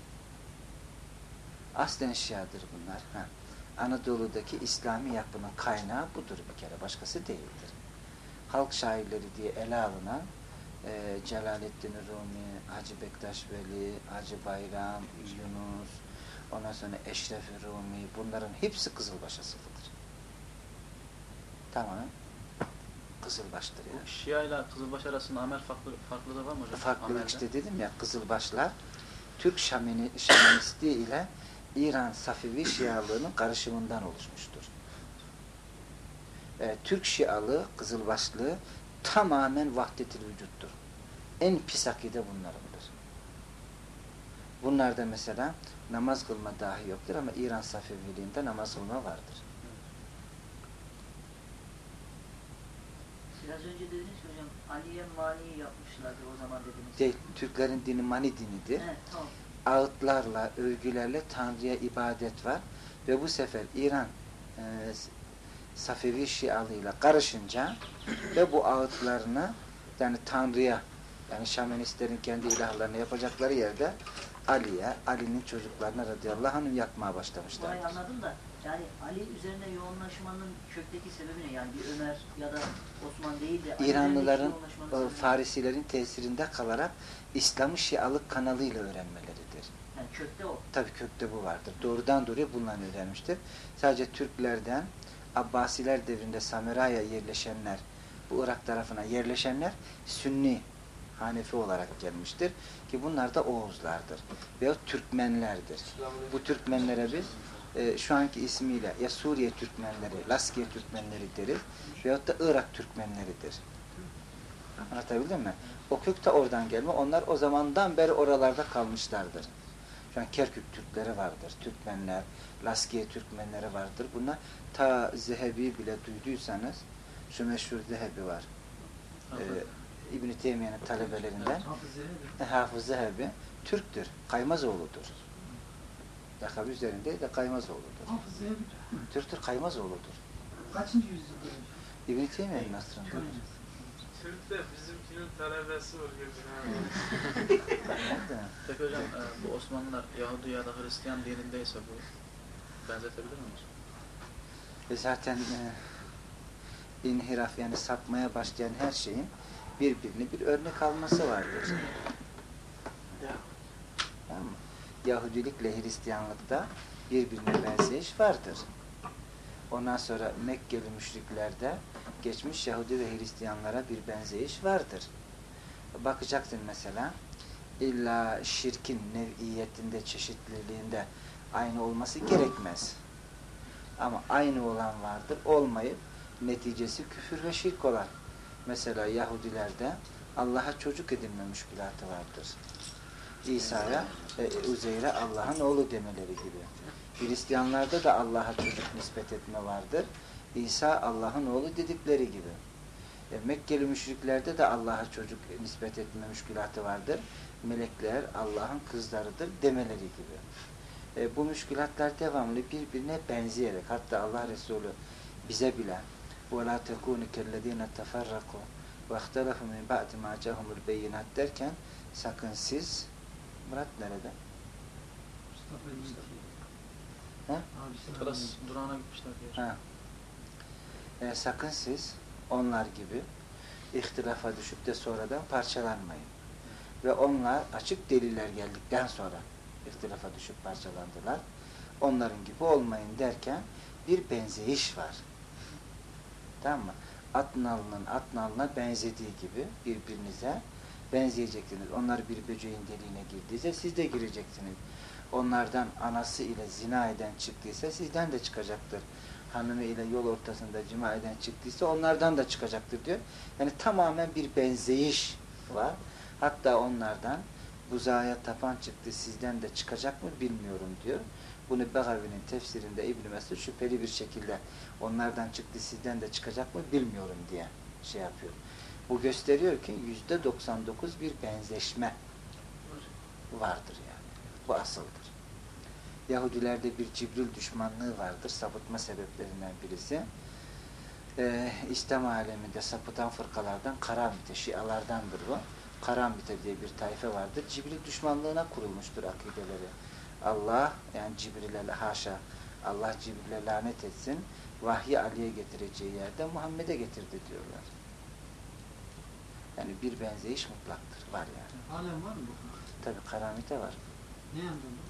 Aslen Şiadır bunlar. Ha. Anadolu'daki İslami yapının kaynağı budur bir kere. Başkası değildir. Halk şairleri diye ele alınan e, Celaleddin Rumi, Hacı Bektaş Veli, Hacı Bayram, Yunus, ondan sonra Eşref Rumi bunların hepsi Kızılbaş asıllıdır. Tamamen Kızılbaş'tır yani. Şia ile Kızılbaş arasında amel farklı, farklılığı var mı hocam? Farklılık işte dedim ya Kızılbaşlar Türk Şamini, Şaministliği ile İran Safevi Şialığının karışımından oluşmuştur. Ee, Türk Şialığı, Kızılbaşlığı tamamen vahdetil vücuttur. En pis akide bunlarındır. Bunlarda mesela namaz kılma dahi yoktur ama İran Safeviliğinde namaz kılma vardır. Biraz önce dediniz ki hocam Ali'ye mani yapmışlardı o zaman dediniz. Değil, Türklerin dini mani dinidir. Evet, tamam. ağıtlarla, övgülerle Tanrı'ya ibadet var. Ve bu sefer İran e, Safevi Şialığıyla karışınca ve bu ağıtlarını yani Tanrı'ya yani Şamanistlerin kendi ilahlarını yapacakları yerde Ali'ye, Ali'nin çocuklarına radıyallahu anh yakmaya başlamışlar. Burayı anladım da yani Ali üzerine yoğunlaşmanın kökteki sebebi ne? Yani bir Ömer ya da Osman değil de Ali İranlıların, ne? Farisilerin tesirinde kalarak İslam'ı Şialık kanalıyla öğrenmeleridir. Yani kökte o. Tabii kökte bu vardır. Doğrudan doğruya bundan öğrenmiştir. Sadece Türklerden Abbasiler devrinde Samera'ya yerleşenler, bu Irak tarafına yerleşenler Sünni Hanefi olarak gelmiştir. Ki bunlar da Oğuzlardır. Veyahut Türkmenlerdir. Bu Türkmenlere biz e, şu anki ismiyle ya Suriye Türkmenleri, Laskiye Türkmenleri deriz. Veyahut da Irak Türkmenleridir. Anlatabildim mi? O kök de oradan gelme. Onlar o zamandan beri oralarda kalmışlardır. An Kerkük Türkleri vardır. Türkmenler, Laskiye Türkmenleri vardır. Bunlar ta Zehebi bile duyduysanız şu meşhur Zehebi var. Ee, İbn-i Teymiye'nin talebelerinden e, Hafız Zehebi Türktür. Kaymazoğlu'dur. Lakabı üzerinde de Kaymazoğlu'dur. Hafız Zehebi Türktür, Kaymazoğlu'dur. kaçıncı yüzyılda? İbn-i Teymiye'nin asrında. Türk de bizimkinin talebesi Nerede? Peki hocam e, bu Osmanlılar Yahudi ya da Hristiyan dinindeyse bu benzetebilir miyiz? Ve zaten e, inhiraf yani sapmaya başlayan her şeyin birbirini bir örnek alması vardır. Tamam mı? Yahudilikle Hristiyanlıkta birbirine benzeyiş vardır. Ondan sonra Mekkeli müşriklerde geçmiş Yahudi ve Hristiyanlara bir benzeyiş vardır. Bakacaksın mesela illa şirkin nev'iyetinde, çeşitliliğinde aynı olması gerekmez. Ama aynı olan vardır. Olmayıp neticesi küfür ve şirk olan. Mesela Yahudilerde Allah'a çocuk edinme müşkülatı vardır. İsa'ya ve Uzeyr'e Allah'ın oğlu demeleri gibi. Hristiyanlarda da Allah'a çocuk nispet etme vardır. İsa Allah'ın oğlu dedikleri gibi. E, Mekkeli müşriklerde de Allah'a çocuk nispet etme müşkülatı vardır. Melekler Allah'ın kızlarıdır demeleri gibi. E, bu müşkülatlar devamlı birbirine benzeyerek hatta Allah Resulü bize bile وَلَا تَكُونِ كَالَّذ۪ينَ تَفَرَّقُوا وَاخْتَلَفُوا مِنْ بَعْدِ مَا جَاهُمُ الْبَيِّنَاتِ derken sakın siz Murat nerede? Ha? Biraz durağına gitmişler diyor. Ha. E, sakın siz onlar gibi ihtilafa düşüp de sonradan parçalanmayın. Ve onlar açık deliller geldikten sonra ihtilafa düşüp parçalandılar. Onların gibi olmayın derken bir benzeyiş var. Tamam mı? At nalının at nalına benzediği gibi birbirinize benzeyeceksiniz. Onlar bir böceğin deliğine girdiyse siz de gireceksiniz. Onlardan anası ile zina eden çıktıysa sizden de çıkacaktır. Hanımı ile yol ortasında cima eden çıktıysa onlardan da çıkacaktır diyor. Yani tamamen bir benzeyiş var. Hatta onlardan buzağa tapan çıktı sizden de çıkacak mı bilmiyorum diyor. Bunu Begavi'nin tefsirinde İbn Mesud şüpheli bir şekilde onlardan çıktı sizden de çıkacak mı bilmiyorum diye şey yapıyor. Bu gösteriyor ki yüzde 99 bir benzeşme vardır yani. Bu asıldır. Yahudilerde bir Cibril düşmanlığı vardır. Sapıtma sebeplerinden birisi. Ee, İslam aleminde sapıtan fırkalardan Karamite, Şialardandır bu. Karamite diye bir tayfe vardır. Cibril düşmanlığına kurulmuştur akideleri. Allah, yani Cibril'e haşa, Allah Cibril'e lanet etsin, vahyi Ali'ye getireceği yerde Muhammed'e getirdi diyorlar. Yani bir benzeyiş mutlaktır. Var yani. Alem var mı bu? Tabi karamite var. Ne yandan?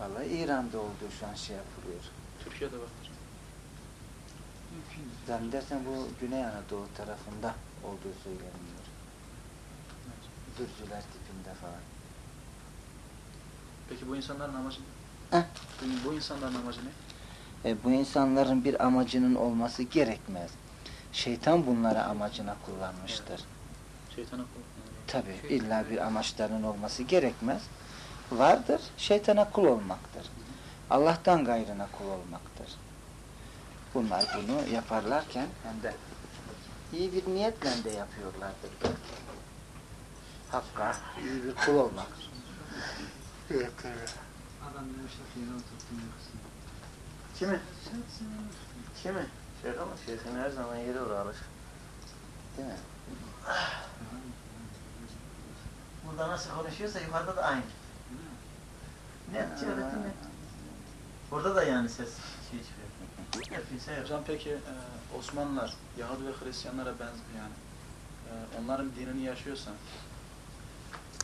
Vallahi İran'da olduğu şu an şey yapılıyor. Türkiye'de vardır. Mümkün. Zannedersem bu Güney Anadolu tarafında olduğu söyleniyor. Dürcüler tipinde falan. Peki bu insanların amacı ne? Bu, insanların amacı ne? E, bu insanların bir amacının olması gerekmez. Şeytan bunları amacına kullanmıştır. Şeytana kul. Tabi illa bir amaçlarının olması gerekmez. Vardır, şeytana kul olmaktır. Allah'tan gayrına kul olmaktır. Bunlar bunu yaparlarken hem de iyi bir niyetle de yapıyorlardır belki. Hakka iyi bir kul olmak. Adam yumuşak yere. Kimi? Kimi? Şeyh ama şeyhin her zaman yeri oraya alır. Değil mi? Burada nasıl konuşuyorsa yukarıda da aynı. Net çevreti net. Burada da yani ses şey çıkıyor. Yap. Hocam peki e, Osmanlılar Yahudi ve Hristiyanlara benziyor yani. E, onların dinini yaşıyorsa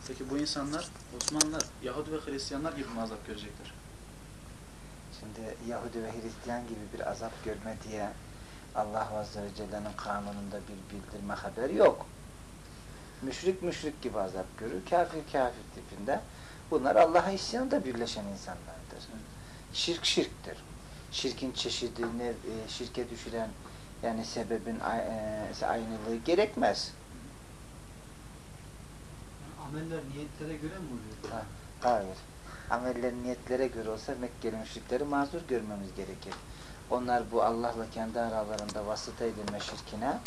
peki bu insanlar Osmanlılar Yahudi ve Hristiyanlar gibi mi azap görecekler? Şimdi Yahudi ve Hristiyan gibi bir azap görme diye Allah Azze ve Celle'nin kanununda bir bildirme haberi yok. Müşrik müşrik gibi azap görür, kafir kafir tipinde. Bunlar Allah'a isyanda birleşen insanlardır. Şirk şirktir. Şirkin çeşidini e, şirke düşüren yani sebebin e, aynılığı gerekmez. Ameller niyetlere göre mi oluyor? Ha, Hayır. Ameller niyetlere göre olsa Mekkeli müşrikleri mazur görmemiz gerekir. Onlar bu Allah'la kendi aralarında vasıta edilme şirkine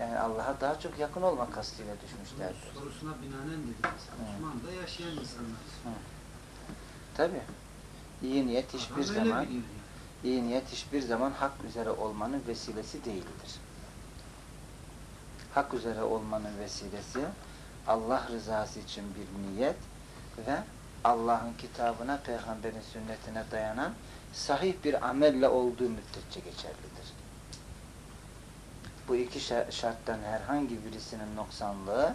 yani Allah'a daha çok yakın olma kastıyla düşmüşlerdir. Sorusuna binaen dedi mesela. Osmanlı'da yaşayan insanlar. Tabi. İyi niyet hiçbir Adam zaman iyi niyet hiçbir zaman hak üzere olmanın vesilesi değildir. Hak üzere olmanın vesilesi Allah rızası için bir niyet ve Allah'ın kitabına, peygamberin sünnetine dayanan sahih bir amelle olduğu müddetçe geçerlidir. Bu iki şa- şarttan herhangi birisinin noksanlığı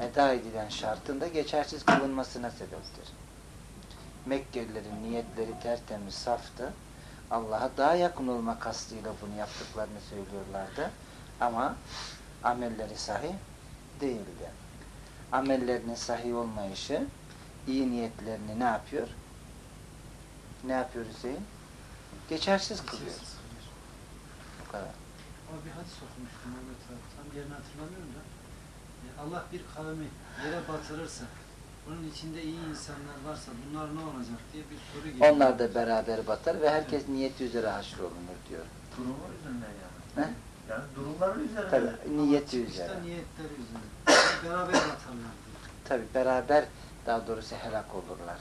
eda edilen şartın da geçersiz kılınmasına sebeptir. Mekkelilerin niyetleri tertemiz, saftı. Allah'a daha yakın olma kastıyla bunu yaptıklarını söylüyorlardı. Ama amelleri sahih değildi. Amellerinin sahih olmayışı iyi niyetlerini ne yapıyor? Ne yapıyor Hüseyin? Geçersiz kılıyor. Bu kadar. Ama bir hadis okumuştum Mehmet abi. Tam yerini hatırlamıyorum da. E, Allah bir kavmi yere batırırsa bunun içinde iyi insanlar varsa bunlar ne olacak diye bir soru geliyor. Onlar da beraber batar ve herkes niyeti üzere haşrolunur diyor. Durumu üzerine yani. He? Yani durumları üzerine. Tabi niyeti İşte üzere. niyetleri üzerine. Beraber batarlar diyor. Tabi beraber daha doğrusu helak olurlar.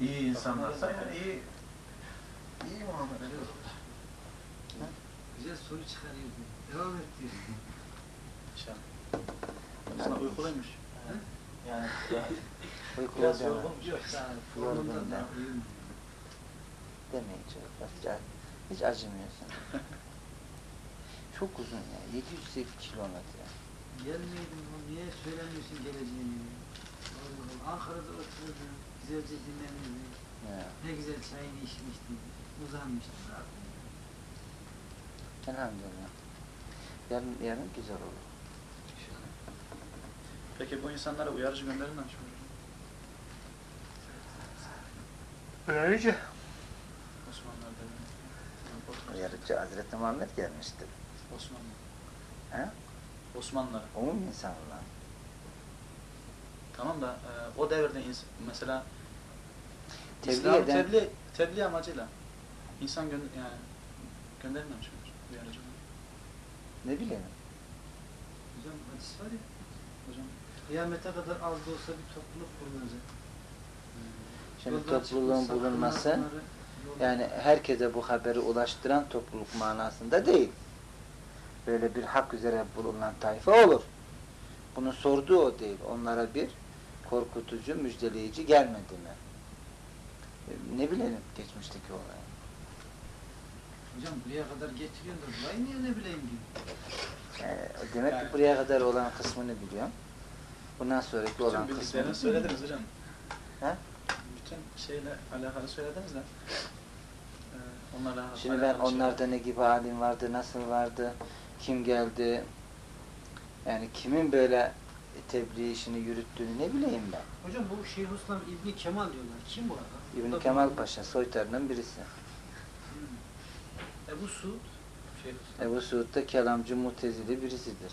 İyi insanlarsa yani iyi iyi muamele yok. Güzel soru çıkarıyor. Devam et diyor. İnşallah. Aslında uykuluymuş. Yani biraz deme. yorgun. Yok sağ ol. Yorgun Formundan deme. da uyumuyor. Demeyin çocuklar. Hiç, ac- hiç acımıyorsun. Çok uzun ya. 708 kilometre. Gelmeydin oğlum, niye söylemiyorsun geleceğini? Allah Allah, Ankara'da oturdun, güzelce dinleniyordun. Ya. Ne güzel çayını içmiştin, uzanmıştın. zaten. Elhamdülillah. Yarın, yarın güzel olur. Peki bu insanlara uyarıcı gönderilmemiş mi? Böylece Osmanlılar dönemi. Uyarıcı Hazreti Muhammed gelmiştir. Osmanlı. He? Osmanlılar. Umum insanlar. Tamam da e, o devirde mesela Tebliğ eden- tebliğ, tebliğ amacıyla insan gönder yani gönderilmemiş midir? Uyarıcı olarak. Ne bileyim. Hocam hadis var ya. Hocam Kıyamete kadar az da olsa bir topluluk bulunacak. Şimdi Yoldan topluluğun bulunması yani herkese bu haberi ulaştıran topluluk manasında değil. Böyle bir hak üzere bulunan tayfa olur. Bunun sorduğu o değil. Onlara bir korkutucu, müjdeleyici gelmedi mi? E, Ne bilelim geçmişteki olayı. Hocam buraya kadar getiriyorsun da burayı niye ne bileyim diyor. E, demek ki buraya kadar olan kısmını biliyorum. Bundan sonraki olan bütün kısmını bildiklerini söylediniz hocam. He? Bütün şeyle alakalı söylediniz de. E, onlarla Şimdi ben alakalı onlarda ne gibi alim vardı, nasıl vardı, kim geldi, yani kimin böyle tebliğ işini yürüttüğünü ne bileyim ben. Hocam bu Şeyhülislam İbni Kemal diyorlar. Kim bu adam? Bu İbn da Kemal Paşa soytarının birisi. Ebu Suud. Şeyhülislam. Ebu Suud da kelamcı mutezili birisidir.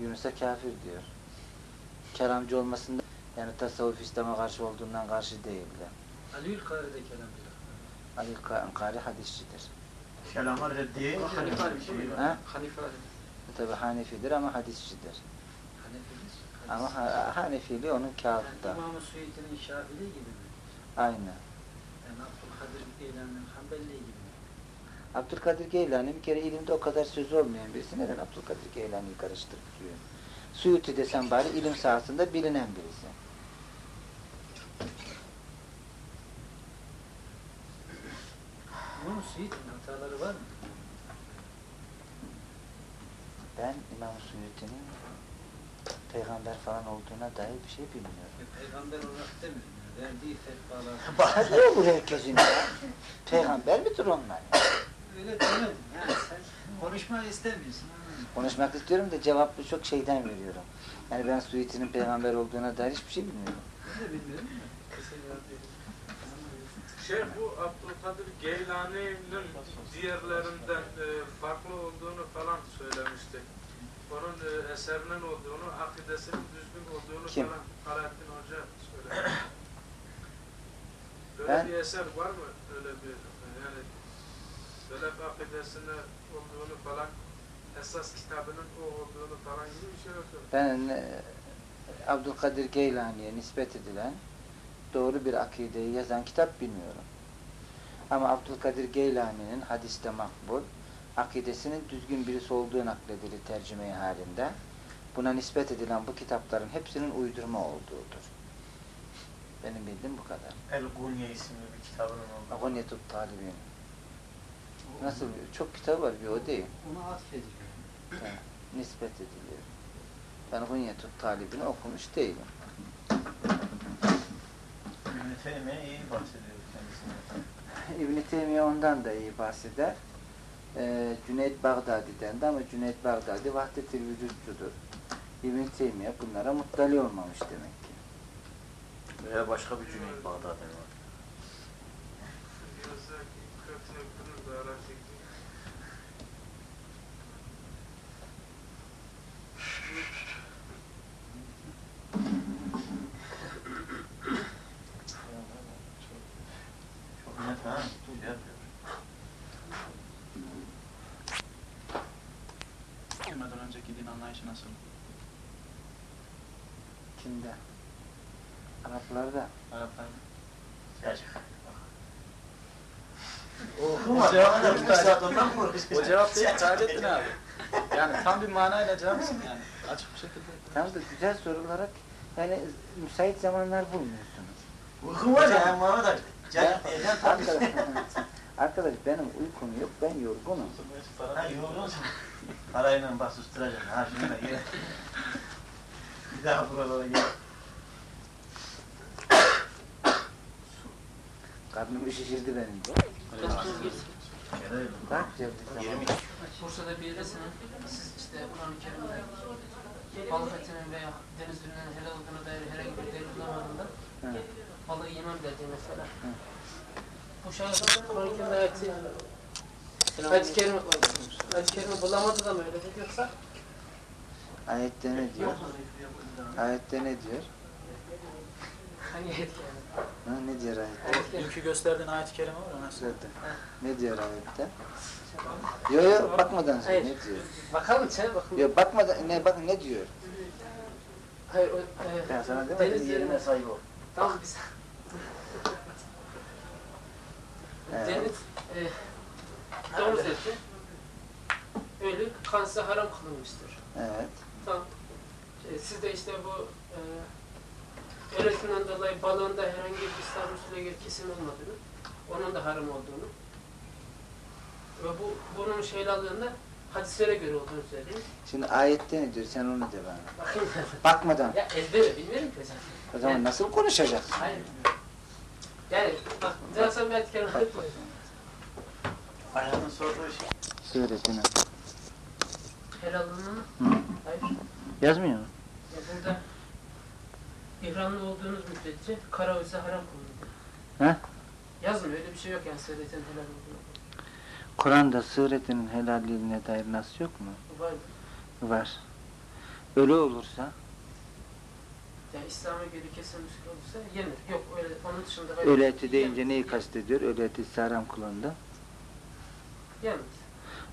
Yunus'a kafir diyor. Kelamcı olmasında yani tasavvuf İslam'a karşı olduğundan karşı değildi. Aliül Kari'de kelamcılar. Ali Ankari hadisçidir. Kelama reddiye. Hanife şey? Ha? Hanife. Tabi Hanefidir ama hadisçidir. Hanefi'dir. Ama ha Hanefili onun Yani kağıtta. İmam-ı Suyuti'nin Şafili gibi mi? Aynı. Yani Abdülkadir gibi mi? Abdülkadir Geylani bir kere ilimde o kadar sözü olmayan birisi. Neden Abdülkadir Geylani'yi karıştırıp duruyor? Suyuti desem bari ilim sahasında bilinen birisi. İmam-ı Suyuti'nin hataları var mı? Ben İmam Suyuti'nin peygamber falan olduğuna dair bir şey bilmiyorum. Peygamber olarak demiyorum. Verdiği fetvalar. Hadi ne bu herkesin ya? Peygamber midir onlar? Öyle demedim. Yani sen konuşmayı istemiyorsun. Konuşmak istiyorum da cevabı çok şeyden veriyorum. Yani ben Suyuti'nin peygamber olduğuna dair hiçbir şey bilmiyorum. Ben de bilmiyorum da. Şey bu Abdülkadir Geylani'nin diğerlerinden e, farklı olduğunu falan söylemişti. Onun e, eserinin olduğunu, akidesinin düzgün olduğunu Kim? falan Alaaddin Hoca söylemiş. Böyle Ben- bir eser var mı? Öyle bir Selef akidesine olduğunu falan esas kitabının o olduğunu falan gibi bir şey yok. Ben e, Abdülkadir Geylani'ye nispet edilen doğru bir akideyi yazan kitap bilmiyorum. Ama Abdülkadir Geylani'nin hadiste makbul, akidesinin düzgün birisi olduğu nakledilir tercüme halinde. Buna nispet edilen bu kitapların hepsinin uydurma olduğudur. Benim bildiğim bu kadar. El Gunye isimli bir kitabının olduğu. Agonyetut Talibin. Nasıl? Çok kitap var bir o değil. Ona atfediliyor. Yani nispet ediliyor. Ben Gunyetut Talibini okumuş değilim. İbn-i Teymiye iyi bahsediyor kendisine. İbn-i Teymiye ondan da iyi bahseder. Ee, Cüneyt Bağdadi'den de ama Cüneyt Bağdadi vahdet-i vücutçudur. İbn-i Teymiye bunlara muttali olmamış demek ki. Veya başka bir Cüneyt Bağdadi var. Anlayışı nasıl? Kimde? Araplarda. Araplar. Gerçekten. O cevap değil. O cevap değil. Taceddin abi. Yani tam bir manayla cevap mısın yani? Açık bir şekilde. Tam da güzel sorulara yani müsait zamanlar bulmuyorsunuz. Uykum var ya diyeceğim tabii. arkadaş, arkadaş benim uykum yok, ben yorgunum. Ha yorulursun. Parayla bak susturacaksın. Ha şimdi de gel. Bir daha buralara gel. Karnımı şişirdi benim. Yirmi. Bursa'da bir yerdesiniz. Siz işte Kur'an-ı Kerim'de balık etinin veya deniz ürünlerinin helal olduğuna dair herhangi bir delil bulamadığında Hı. balığı yemem dediği mesela. bu şahısın Kur'an-ı Kerim'de ayeti ayet-i kerime ayet-i kerime bulamadı da mı öyle dedi yoksa Ayette ne diyor? Ayette ne diyor? hangi ayet-i kerime? Ha, ne diyor ayette? Dünkü gösterdiğin ayet-i kerime var ona söyle. Ne diyor ayette? Yo yo bakmadan söyle ne diyor? Bakalım sen bakın. Yo bakmadan ne bakın ne diyor? Hayır o e, Ben sana demedim yerine saygı ol. Tamam biz. Evet. Deniz e, domuz eti ölü kansa haram kılınmıştır. Evet. Tamam. E, siz de işte bu e, öğretiminden dolayı balığında herhangi bir İslam usulüne göre kesim olmadığını, onun da haram olduğunu ve bu bunun şeylalığında hadislere göre olduğunu söyleyeyim. Şimdi ayette ne diyor? Sen onu de bana. Bakayım. Bakmadan. ya ezbere bilmiyorum ki hocam. O zaman nasıl konuşacaksın? Hayır. Yani bak, Cansel bir etken Ayağının sorduğu şey. Söyle Sinan. Helallığını Hı. Hayır. Yazmıyor mu? Ya burada ihramlı olduğunuz müddetçe kara ise haram kılınır. He? Yazmıyor öyle bir şey yok yani sığretin helal olduğunu. Kur'an'da sığır etinin helalliğine dair nas yok mu? Var. Var. Ölü olursa Yani İslam'a göre kesilmiş olursa yenir. Yok öyle onun dışında ölü eti deyince neyi kastediyor? Ölü eti size haram kılındı. Yenmez.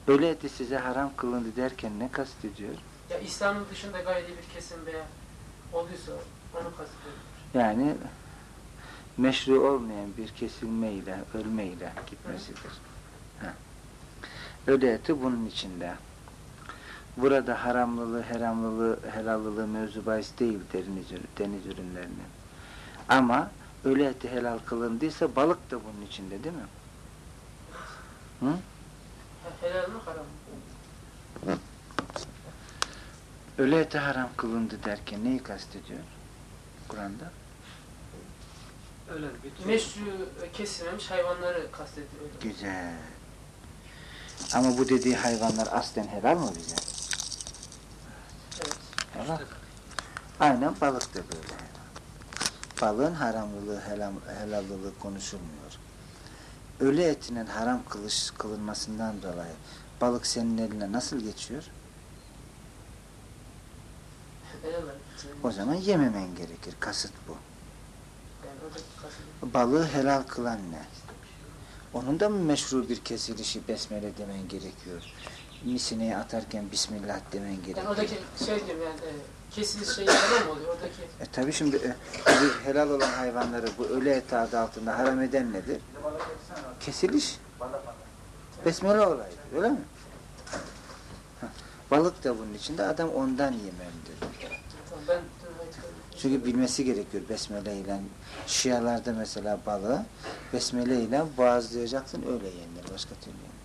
Ölü eti size haram kılındı derken ne kastediyor? Ya İslam'ın dışında gayri bir kesim veya olduysa. Yani meşru olmayan bir kesilmeyle, ölmeyle gitmesidir. Ha. Ölü eti bunun içinde. Burada haramlılığı, heramlılığı, helallılığı mevzu bahis değil deniz, deniz ürünlerinin. Ama ölü eti helal kılındıysa balık da bunun içinde değil mi? Hı? Helal mi haram mı? Ölü eti haram kılındı derken neyi kastediyor Kur'an'da? Öyle Meşru e, kesilmemiş hayvanları kastediyor. Güzel. Ama bu dediği hayvanlar aslen helal mı bize? Evet. Helal. Aynen balık da böyle. Balığın haramlılığı, helal, helallılığı konuşulmuyor. Ölü etinin haram kılış, kılınmasından dolayı balık senin eline nasıl geçiyor? Helal. O zaman yememen gerekir. Kasıt bu. Balığı helal kılan ne? Onun da mı meşru bir kesilişi besmele demen gerekiyor? Misineye atarken Bismillah demen gerekiyor. Yani oradaki şey diyorum yani e, kesiliş şeyi helal oluyor? Oradaki E tabi şimdi e, helal olan hayvanları bu ölü eti adı altında haram eden nedir? Kesiliş. Besmele olayı. Öyle mi? Balık da bunun içinde adam ondan yemelidir. Tamam, ben. Çünkü bilmesi gerekiyor besmele ile. Şialarda mesela balığı besmele ile boğazlayacaksın öyle yenir. Başka türlü yenir.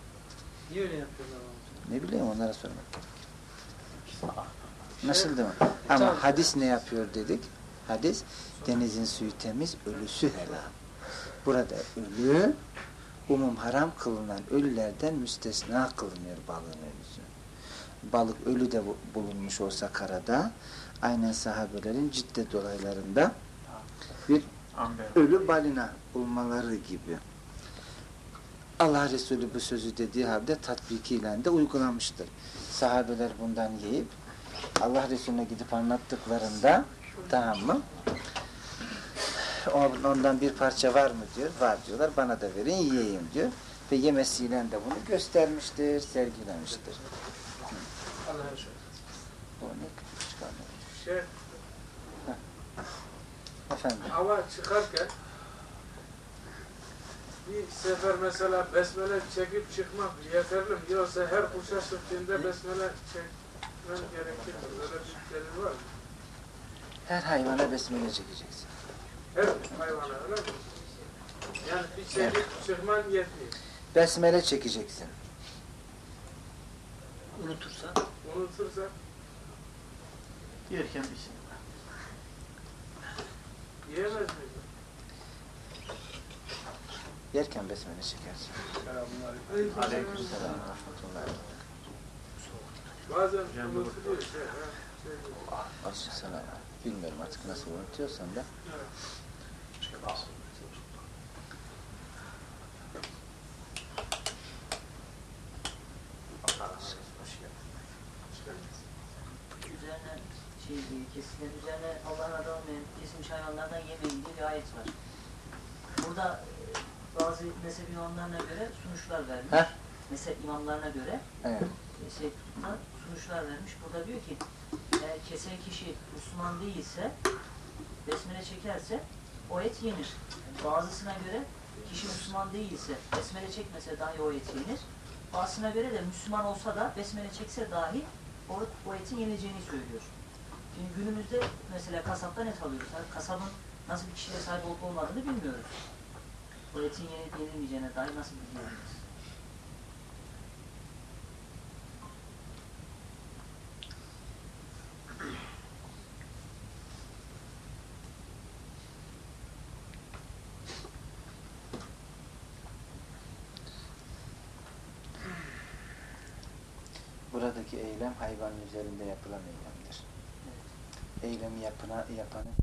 Niye öyle yapıyorlar ama? Ne bileyim onlara sormak gerekir. Nasıl değil mi? Ama Tamam. hadis ne yapıyor dedik? Hadis denizin suyu temiz, ölüsü helal. Burada ölü umum haram kılınan ölülerden müstesna kılınıyor balığın ölüsü. Balık ölü de bu- bulunmuş olsa karada aynen sahabelerin ciddet olaylarında bir ölü balina bulmaları gibi. Allah Resulü bu sözü dediği halde tatbikiyle de uygulamıştır. Sahabeler bundan yiyip Allah Resulüne gidip anlattıklarında tamam mı? Ondan bir parça var mı diyor. Var diyorlar. Bana da verin yiyeyim diyor. Ve yemesiyle de bunu göstermiştir, sergilemiştir. Allah olsun. O ne küçük Şey, Efendim. hava çıkarken bir sefer mesela besmele çekip çıkmak yeterli mi? Yoksa her kuşa sıktığında besmele çekmem gerekir mi? Öyle bir delil var mı? Her hayvana besmele çekeceksin. Her hayvana öyle mi? Yani bir çekip çıkman yetmiyor. Besmele çekeceksin. Unutursa Unutursa Yerken bir şey. yiyemez miyiz? Yerken besmele çekersin. Aleykümselam. Rahmetullahi. Bazen unutuluyor. Şey, ha, şey. Olsun sana. Bilmiyorum artık nasıl unutuyorsan da. ki e, kesilen üzerine Allah'ın adı olmayan hayvanlardan yemeyin diye bir ayet var. Burada e, bazı mezhep imamlarına göre sunuşlar vermiş. Heh. Mezhep imamlarına göre Evet. e, şey sunuşlar vermiş. Burada diyor ki eğer kesen kişi Müslüman değilse besmele çekerse o et yenir. Bazısına göre kişi Müslüman değilse besmele çekmese dahi o et yenir. Bazısına göre de Müslüman olsa da besmele çekse dahi o, o etin yeneceğini söylüyor. Şimdi günümüzde mesela kasaptan et alıyoruz. Kasabın nasıl bir kişiye sahip olup olmadığını bilmiyoruz. O etin yenip yenilmeyeceğine dair nasıl bilgi veririz? Buradaki eylem hayvanın üzerinde yapılan eylemdir. Eylemi yapına, yapanın